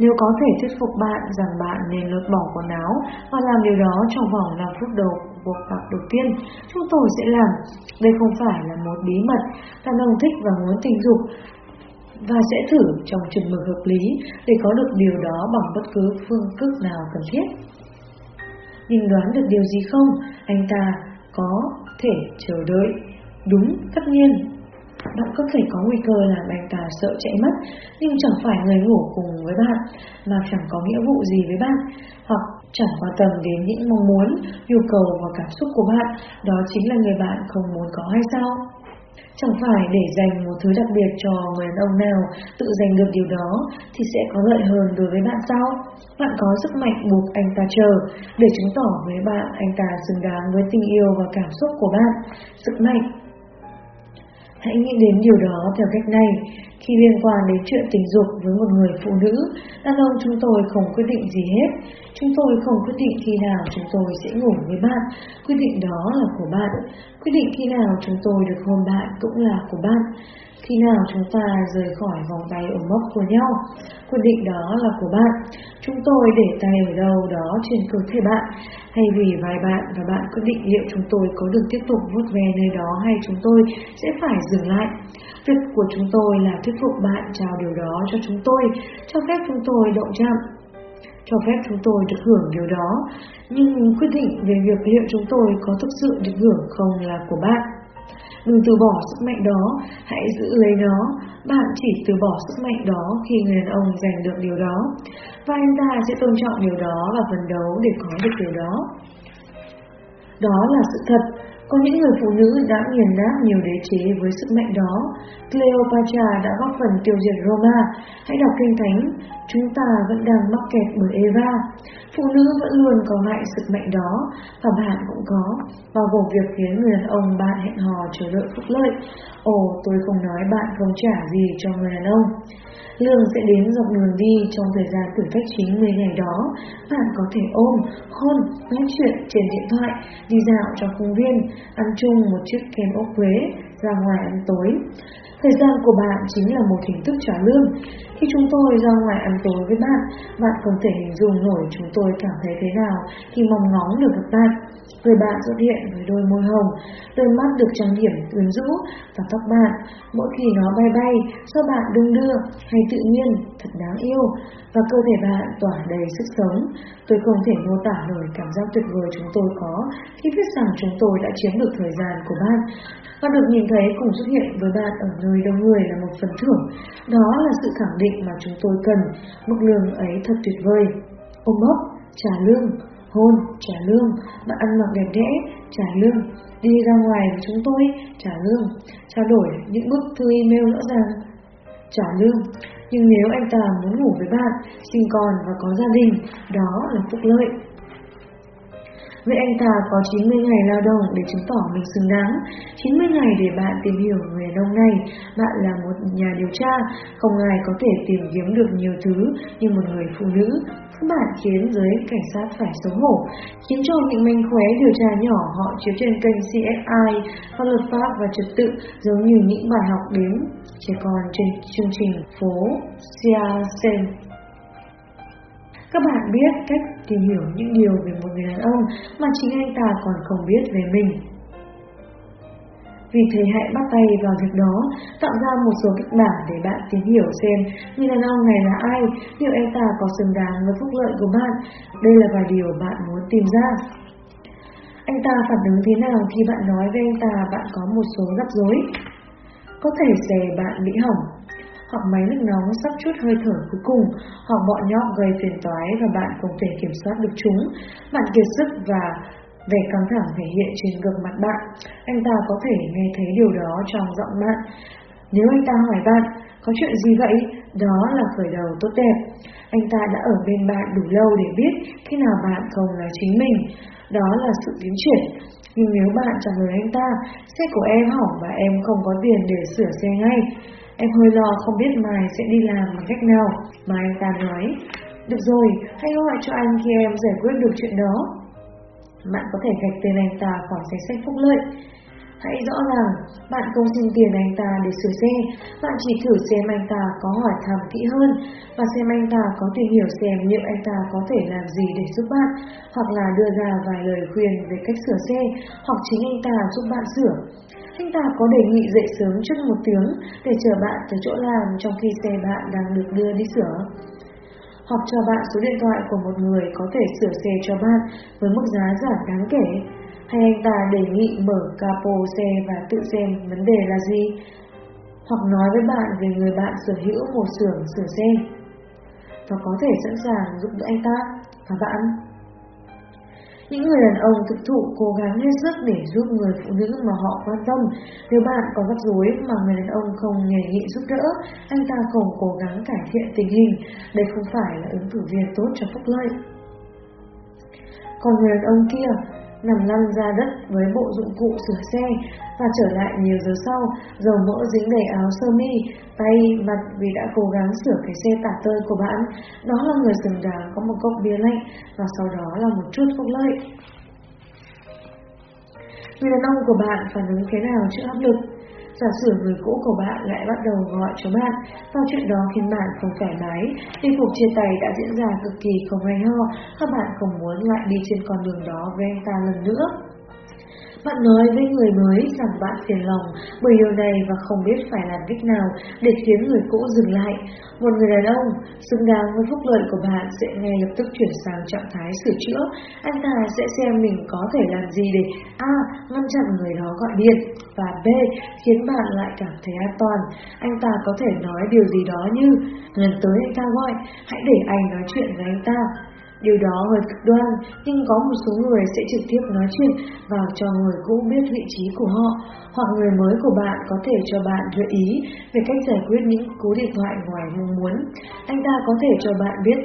nếu có thể thuyết phục bạn rằng bạn nên lột bỏ quần áo và làm điều đó trong vòng 5 phút đầu cuộc gặp đầu tiên, chúng tôi sẽ làm. Đây không phải là một bí mật, đàn ông thích và muốn tình dục, và sẽ thử trong chừng mực hợp lý để có được điều đó bằng bất cứ phương thức nào cần thiết. Nhưng đoán được điều gì không? Anh ta có thể chờ đợi. Đúng, tất nhiên. Bạn có thể có nguy cơ làm anh ta sợ chạy mất, nhưng chẳng phải người ngủ cùng với bạn, mà chẳng có nghĩa vụ gì với bạn, hoặc chẳng quan tâm đến những mong muốn, nhu cầu và cảm xúc của bạn, đó chính là người bạn không muốn có hay sao? Chẳng phải để dành một thứ đặc biệt cho người đàn ông nào tự giành được điều đó thì sẽ có lợi hơn đối với bạn sao? Bạn có sức mạnh buộc anh ta chờ để chứng tỏ với bạn anh ta xứng đáng với tình yêu và cảm xúc của bạn. Sức mạnh Hãy nghĩ đến điều đó theo cách này. Khi liên quan đến chuyện tình dục với một người phụ nữ, đàn ông chúng tôi không quyết định gì hết. Chúng tôi không quyết định khi nào chúng tôi sẽ ngủ với bạn. Quyết định đó là của bạn. Quyết định khi nào chúng tôi được hôn bạn cũng là của bạn. Khi nào chúng ta rời khỏi vòng tay ôm mốc của nhau, quyết định đó là của bạn. Chúng tôi để tay ở đâu đó trên cơ thể bạn, hay vì vài bạn và bạn quyết định liệu chúng tôi có được tiếp tục vuốt về nơi đó hay chúng tôi sẽ phải dừng lại. Việc của chúng tôi là thuyết phục bạn trao điều đó cho chúng tôi, cho phép chúng tôi động chạm cho phép chúng tôi được hưởng điều đó, nhưng quyết định về việc liệu chúng tôi có thực sự được hưởng không là của bạn. Đừng từ bỏ sức mạnh đó, hãy giữ lấy nó. Bạn chỉ từ bỏ sức mạnh đó khi người đàn ông giành được điều đó. Và anh ta sẽ tôn trọng điều đó và phấn đấu để có được điều đó. Đó là sự thật. Có những người phụ nữ đã nghiền nát nhiều đế chế với sức mạnh đó. Cleopatra đã góp phần tiêu diệt Roma. Hãy đọc kinh thánh, chúng ta vẫn đang mắc kẹt bởi Eva. Phụ nữ vẫn luôn có lại sức mạnh đó, và bạn cũng có, bao gồm việc khiến người đàn ông bạn hẹn hò chờ đợi phúc lợi. Ồ, tôi không nói bạn không trả gì cho người đàn ông. Lương sẽ đến dọc đường đi trong thời gian thử thách 90 ngày đó. Bạn có thể ôm, hôn, nói chuyện trên điện thoại, đi dạo trong công viên, ăn chung một chiếc kem ốc quế, ra ngoài ăn tối. Thời gian của bạn chính là một hình thức trả lương. Khi chúng tôi ra ngoài ăn tối với bạn, bạn không thể hình dung nổi chúng tôi cảm thấy thế nào khi mong ngóng được gặp bạn. Người bạn xuất hiện với đôi môi hồng, đôi mắt được trang điểm quyến rũ và tóc bạn. Mỗi khi nó bay bay, do bạn đung đưa hay tự nhiên, thật đáng yêu và cơ thể bạn tỏa đầy sức sống. Tôi không thể mô tả nổi cảm giác tuyệt vời chúng tôi có khi biết rằng chúng tôi đã chiếm được thời gian của bạn và được nhìn thấy cùng xuất hiện với bạn ở nơi đông người là một phần thưởng. Đó là sự khẳng định mà chúng tôi cần, mức lương ấy thật tuyệt vời. Ôm ấp, trả lương, hôn, trả lương, bạn ăn mặc đẹp đẽ, trả lương, đi ra ngoài với chúng tôi, trả lương, trao đổi những bức thư email rõ ràng, trả lương. Nhưng nếu anh ta muốn ngủ với bạn, sinh con và có gia đình, đó là phúc lợi. Vậy anh ta có 90 ngày lao động để chứng tỏ mình xứng đáng. 90 ngày để bạn tìm hiểu người đàn ông này. Bạn là một nhà điều tra, Không ai có thể tìm kiếm được nhiều thứ như một người phụ nữ. Các bạn khiến giới cảnh sát phải xấu hổ, Khiến cho những manh khóe điều tra nhỏ họ chiếu trên kênh CSI Pháp luật pháp và trật tự, Giống như những bài học đến. Trẻ con trên chương trình phố Siasen các bạn biết cách tìm hiểu những điều về một người đàn ông mà chính anh ta còn không biết về mình. Vì thế hãy bắt tay vào việc đó, tạo ra một số kịch bản để bạn tìm hiểu xem người đàn ông này là ai, liệu anh ta có xứng đáng với phúc lợi của bạn. Đây là vài điều bạn muốn tìm ra. Anh ta phản ứng thế nào khi bạn nói với anh ta bạn có một số rắc rối? Có thể sẽ bạn bị hỏng, hoặc máy nước nóng sắp chút hơi thở cuối cùng, hoặc bọn nhóc gây phiền toái và bạn không thể kiểm soát được chúng. Bạn kiệt sức và vẻ căng thẳng thể hiện trên gương mặt bạn. Anh ta có thể nghe thấy điều đó trong giọng bạn. Nếu anh ta hỏi bạn, có chuyện gì vậy? Đó là khởi đầu tốt đẹp. Anh ta đã ở bên bạn đủ lâu để biết khi nào bạn không là chính mình. Đó là sự tiến triển. Nhưng nếu bạn trả lời anh ta, xe của em hỏng và em không có tiền để sửa xe ngay, Em hơi lo không biết Mai sẽ đi làm bằng cách nào mà anh ta nói. Được rồi, hãy gọi cho anh khi em giải quyết được chuyện đó. Bạn có thể gạch tên anh ta khỏi danh sách phúc lợi. Hãy rõ ràng, bạn không xin tiền anh ta để sửa xe, bạn chỉ thử xem anh ta có hỏi thăm kỹ hơn và xem anh ta có tìm hiểu xem liệu anh ta có thể làm gì để giúp bạn, hoặc là đưa ra vài lời khuyên về cách sửa xe, hoặc chính anh ta giúp bạn sửa. Anh ta có đề nghị dậy sớm trước một tiếng để chờ bạn tới chỗ làm trong khi xe bạn đang được đưa đi sửa. Hoặc cho bạn số điện thoại của một người có thể sửa xe cho bạn với mức giá giảm đáng kể. Hay anh ta đề nghị mở capo xe và tự xem vấn đề là gì, hoặc nói với bạn về người bạn sở hữu một xưởng sửa xe, và có thể sẵn sàng giúp đỡ anh ta. Và bạn. Những người đàn ông thực thụ cố gắng hết sức để giúp người phụ nữ mà họ quan tâm. Nếu bạn có rắc rối mà người đàn ông không nghề nghị giúp đỡ, anh ta không cố gắng cải thiện tình hình. Đây không phải là ứng cử viên tốt cho phúc lợi. Còn người đàn ông kia nằm lăn ra đất với bộ dụng cụ sửa xe và trở lại nhiều giờ sau, dầu mỡ dính đầy áo sơ mi, tay, mặt vì đã cố gắng sửa cái xe tả tơi của bạn. Đó là người sừng đáng có một cốc bia lạnh và sau đó là một chút phúc lợi. Người đàn ông của bạn phản ứng thế nào trước áp lực? Giả sử người cũ của bạn lại bắt đầu gọi cho bạn và chuyện đó khiến bạn không thoải mái, vì cuộc chia tay đã diễn ra cực kỳ không hay ho, các bạn không muốn lại đi trên con đường đó với anh ta lần nữa. Bạn nói với người mới rằng bạn phiền lòng bởi điều này và không biết phải làm cách nào để khiến người cũ dừng lại. Một người đàn ông xứng đáng với phúc lợi của bạn sẽ ngay lập tức chuyển sang trạng thái sửa chữa. Anh ta sẽ xem mình có thể làm gì để A. ngăn chặn người đó gọi điện và B. khiến bạn lại cảm thấy an toàn. Anh ta có thể nói điều gì đó như lần tới anh ta gọi, hãy để anh nói chuyện với anh ta Điều đó hơi cực đoan, nhưng có một số người sẽ trực tiếp nói chuyện và cho người cũ biết vị trí của họ, hoặc người mới của bạn có thể cho bạn gợi ý về cách giải quyết những cú điện thoại ngoài mong muốn. Anh ta có thể cho bạn biết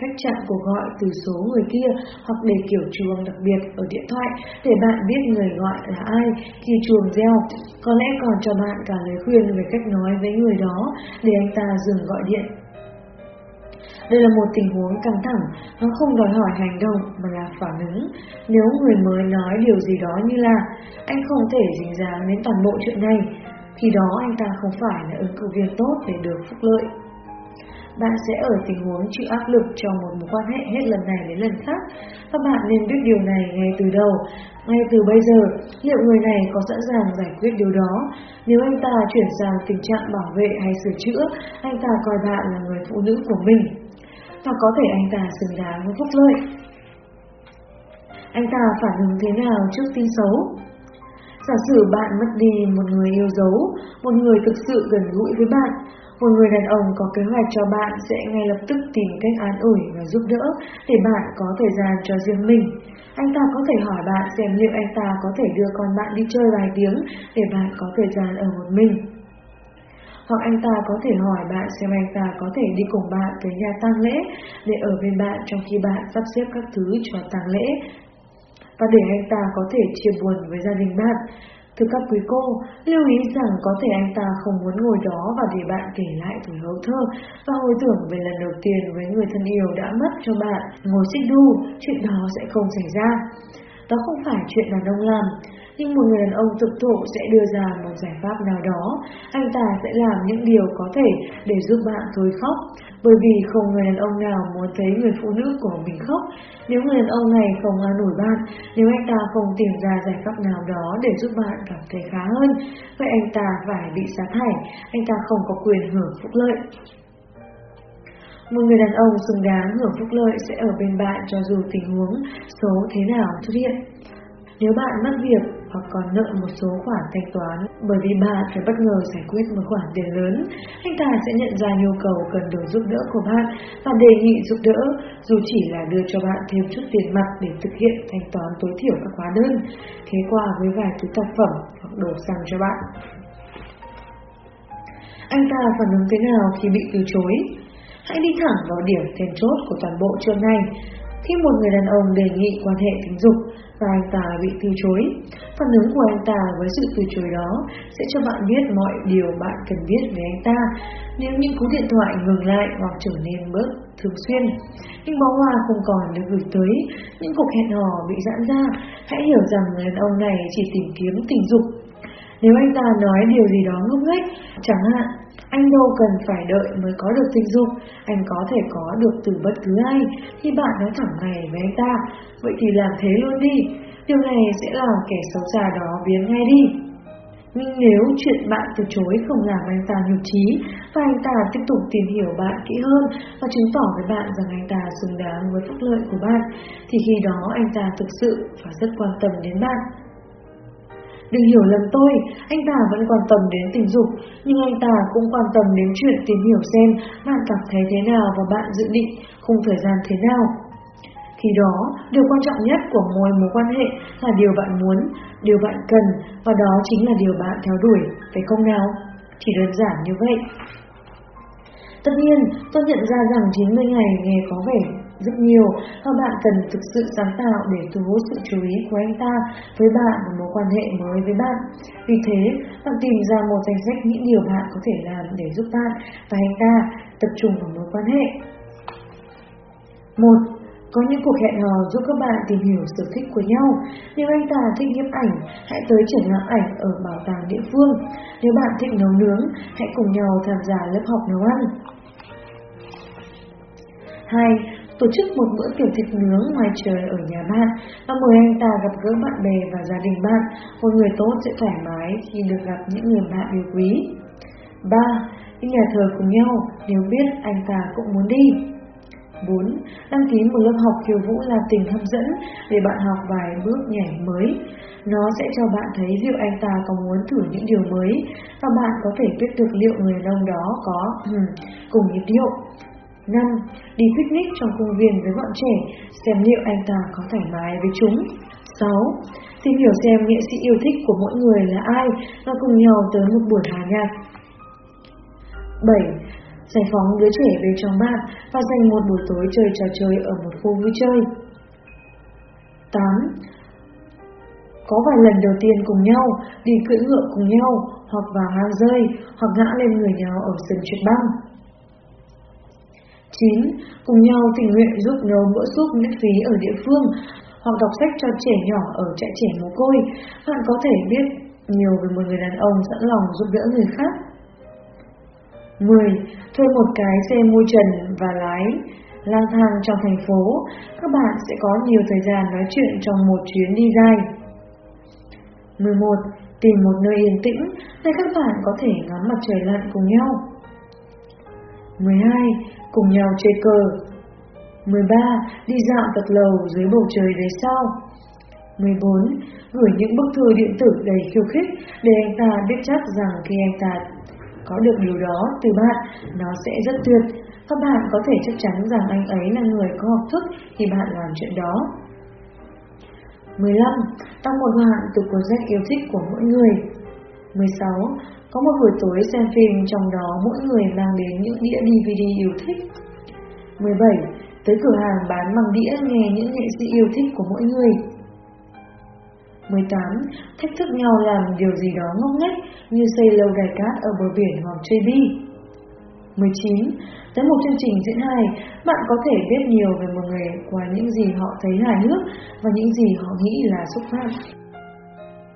cách chặn cuộc gọi từ số người kia hoặc để kiểu chuông đặc biệt ở điện thoại để bạn biết người gọi là ai khi chuông reo. Có lẽ còn cho bạn cả lời khuyên về cách nói với người đó để anh ta dừng gọi điện đây là một tình huống căng thẳng, nó không đòi hỏi hành động mà là phản ứng. Nếu người mới nói điều gì đó như là anh không thể dính dáng đến toàn bộ chuyện này, thì đó anh ta không phải là ứng cử viên tốt để được phúc lợi. Bạn sẽ ở tình huống chịu áp lực trong một mối quan hệ hết lần này đến lần khác các bạn nên biết điều này ngay từ đầu. Ngay từ bây giờ, liệu người này có sẵn sàng giải quyết điều đó? Nếu anh ta chuyển sang tình trạng bảo vệ hay sửa chữa, anh ta coi bạn là người phụ nữ của mình và có thể anh ta xứng đáng với phúc lợi. Anh ta phản ứng thế nào trước tin xấu? Giả sử bạn mất đi một người yêu dấu, một người thực sự gần gũi với bạn, một người đàn ông có kế hoạch cho bạn sẽ ngay lập tức tìm cách an ủi và giúp đỡ để bạn có thời gian cho riêng mình. Anh ta có thể hỏi bạn xem liệu anh ta có thể đưa con bạn đi chơi vài tiếng để bạn có thời gian ở một mình. Hoặc anh ta có thể hỏi bạn xem anh ta có thể đi cùng bạn tới nhà tang lễ để ở bên bạn trong khi bạn sắp xếp các thứ cho tang lễ. Và để anh ta có thể chia buồn với gia đình bạn. Thưa các quý cô, lưu ý rằng có thể anh ta không muốn ngồi đó và để bạn kể lại tuổi hấu thơ và hồi tưởng về lần đầu tiên với người thân yêu đã mất cho bạn. Ngồi xích đu, chuyện đó sẽ không xảy ra. Đó không phải chuyện đàn ông làm, nhưng một người đàn ông thực thụ sẽ đưa ra một giải pháp nào đó. Anh ta sẽ làm những điều có thể để giúp bạn thôi khóc, bởi vì không người đàn ông nào muốn thấy người phụ nữ của mình khóc. Nếu người đàn ông này không an ủi bạn, nếu anh ta không tìm ra giải pháp nào đó để giúp bạn cảm thấy khá hơn, vậy anh ta phải bị sa thải, anh ta không có quyền hưởng phúc lợi. Một người đàn ông xứng đáng hưởng phúc lợi sẽ ở bên bạn cho dù tình huống xấu thế nào xuất hiện. Nếu bạn mất việc hoặc còn nợ một số khoản thanh toán bởi vì bạn phải bất ngờ giải quyết một khoản tiền lớn, anh ta sẽ nhận ra nhu cầu cần được giúp đỡ của bạn và đề nghị giúp đỡ dù chỉ là đưa cho bạn thêm chút tiền mặt để thực hiện thanh toán tối thiểu các hóa đơn, thế qua với vài thứ tác phẩm hoặc đồ xăng cho bạn. Anh ta phản ứng thế nào khi bị từ chối? Hãy đi thẳng vào điểm then chốt của toàn bộ chương này. Khi một người đàn ông đề nghị quan hệ tình dục và anh ta bị từ chối, phản ứng của anh ta với sự từ chối đó sẽ cho bạn biết mọi điều bạn cần biết về anh ta. Nếu những cú điện thoại ngừng lại hoặc trở nên bớt thường xuyên, những bó hoa không còn được gửi tới, những cuộc hẹn hò bị giãn ra, hãy hiểu rằng người đàn ông này chỉ tìm kiếm tình dục. Nếu anh ta nói điều gì đó ngốc nghếch, chẳng hạn anh đâu cần phải đợi mới có được tình dục, anh có thể có được từ bất cứ ai khi bạn nói thẳng này với anh ta. Vậy thì làm thế luôn đi, điều này sẽ làm kẻ xấu xa đó biến ngay đi. Nhưng nếu chuyện bạn từ chối không làm anh ta nhục trí và anh ta tiếp tục tìm hiểu bạn kỹ hơn và chứng tỏ với bạn rằng anh ta xứng đáng với phúc lợi của bạn, thì khi đó anh ta thực sự và rất quan tâm đến bạn. Đừng hiểu lầm tôi, anh ta vẫn quan tâm đến tình dục, nhưng anh ta cũng quan tâm đến chuyện tìm hiểu xem bạn cảm thấy thế nào và bạn dự định khung thời gian thế nào. Khi đó, điều quan trọng nhất của mỗi mối quan hệ là điều bạn muốn, điều bạn cần và đó chính là điều bạn theo đuổi, phải không nào? Chỉ đơn giản như vậy. Tất nhiên, tôi nhận ra rằng 90 ngày nghe có vẻ rất nhiều và bạn cần thực sự sáng tạo để thu hút sự chú ý của anh ta với bạn và mối quan hệ mới với bạn. Vì thế, bạn tìm ra một danh sách những điều bạn có thể làm để giúp bạn và anh ta tập trung vào mối quan hệ. 1. Có những cuộc hẹn hò giúp các bạn tìm hiểu sở thích của nhau. Nếu anh ta thích nhiếp ảnh, hãy tới triển lãm ảnh ở bảo tàng địa phương. Nếu bạn thích nấu nướng, hãy cùng nhau tham gia lớp học nấu ăn. 2. Tổ chức một bữa tiệc thịt nướng ngoài trời ở nhà bạn và mời anh ta gặp gỡ bạn bè và gia đình bạn. Một người tốt sẽ thoải mái khi được gặp những người bạn yêu quý. 3. Đi nhà thờ cùng nhau, nếu biết anh ta cũng muốn đi. 4. Đăng ký một lớp học khiêu vũ là tình hấp dẫn để bạn học vài bước nhảy mới. Nó sẽ cho bạn thấy liệu anh ta có muốn thử những điều mới và bạn có thể biết được liệu người nông đó có ừ, cùng nhịp điệu. 5. Đi picnic trong công viên với bọn trẻ, xem liệu anh ta có thoải mái với chúng. 6. Tìm hiểu xem nghệ sĩ yêu thích của mỗi người là ai và cùng nhau tới một buổi hòa nhạc. 7. Giải phóng đứa trẻ về trong bạn và dành một buổi tối chơi trò chơi ở một khu vui chơi. 8. Có vài lần đầu tiên cùng nhau, đi cưỡi ngựa cùng nhau, hoặc vào hang rơi, hoặc ngã lên người nhau ở sân trượt băng. 9. Cùng nhau tình nguyện giúp nấu bữa súp miễn phí ở địa phương, hoặc đọc sách cho trẻ nhỏ ở trại trẻ mồ côi. Bạn có thể biết nhiều về một người đàn ông sẵn lòng giúp đỡ người khác. 10. Thuê một cái xe môi trần và lái lang thang trong thành phố. Các bạn sẽ có nhiều thời gian nói chuyện trong một chuyến đi dài. 11. Tìm một nơi yên tĩnh nơi các bạn có thể ngắm mặt trời lặn cùng nhau. 12 cùng nhau chơi cờ. 13. Đi dạo thật lầu dưới bầu trời đầy sau. 14. Gửi những bức thư điện tử đầy khiêu khích để anh ta biết chắc rằng khi anh ta có được điều đó từ bạn, nó sẽ rất tuyệt các bạn có thể chắc chắn rằng anh ấy là người có học thức khi bạn làm chuyện đó. 15. Tăng một hạn từ cuốn sách yêu thích của mỗi người. 16. Có một buổi tối xem phim trong đó mỗi người mang đến những đĩa DVD yêu thích. 17. Tới cửa hàng bán bằng đĩa nghe những nghệ sĩ yêu thích của mỗi người. 18. Thách thức nhau làm điều gì đó ngốc nghếch như xây lâu đài cát ở bờ biển hoặc chơi bi. 19. Tới một chương trình diễn hài, bạn có thể biết nhiều về một người qua những gì họ thấy hài hước và những gì họ nghĩ là xúc phạm.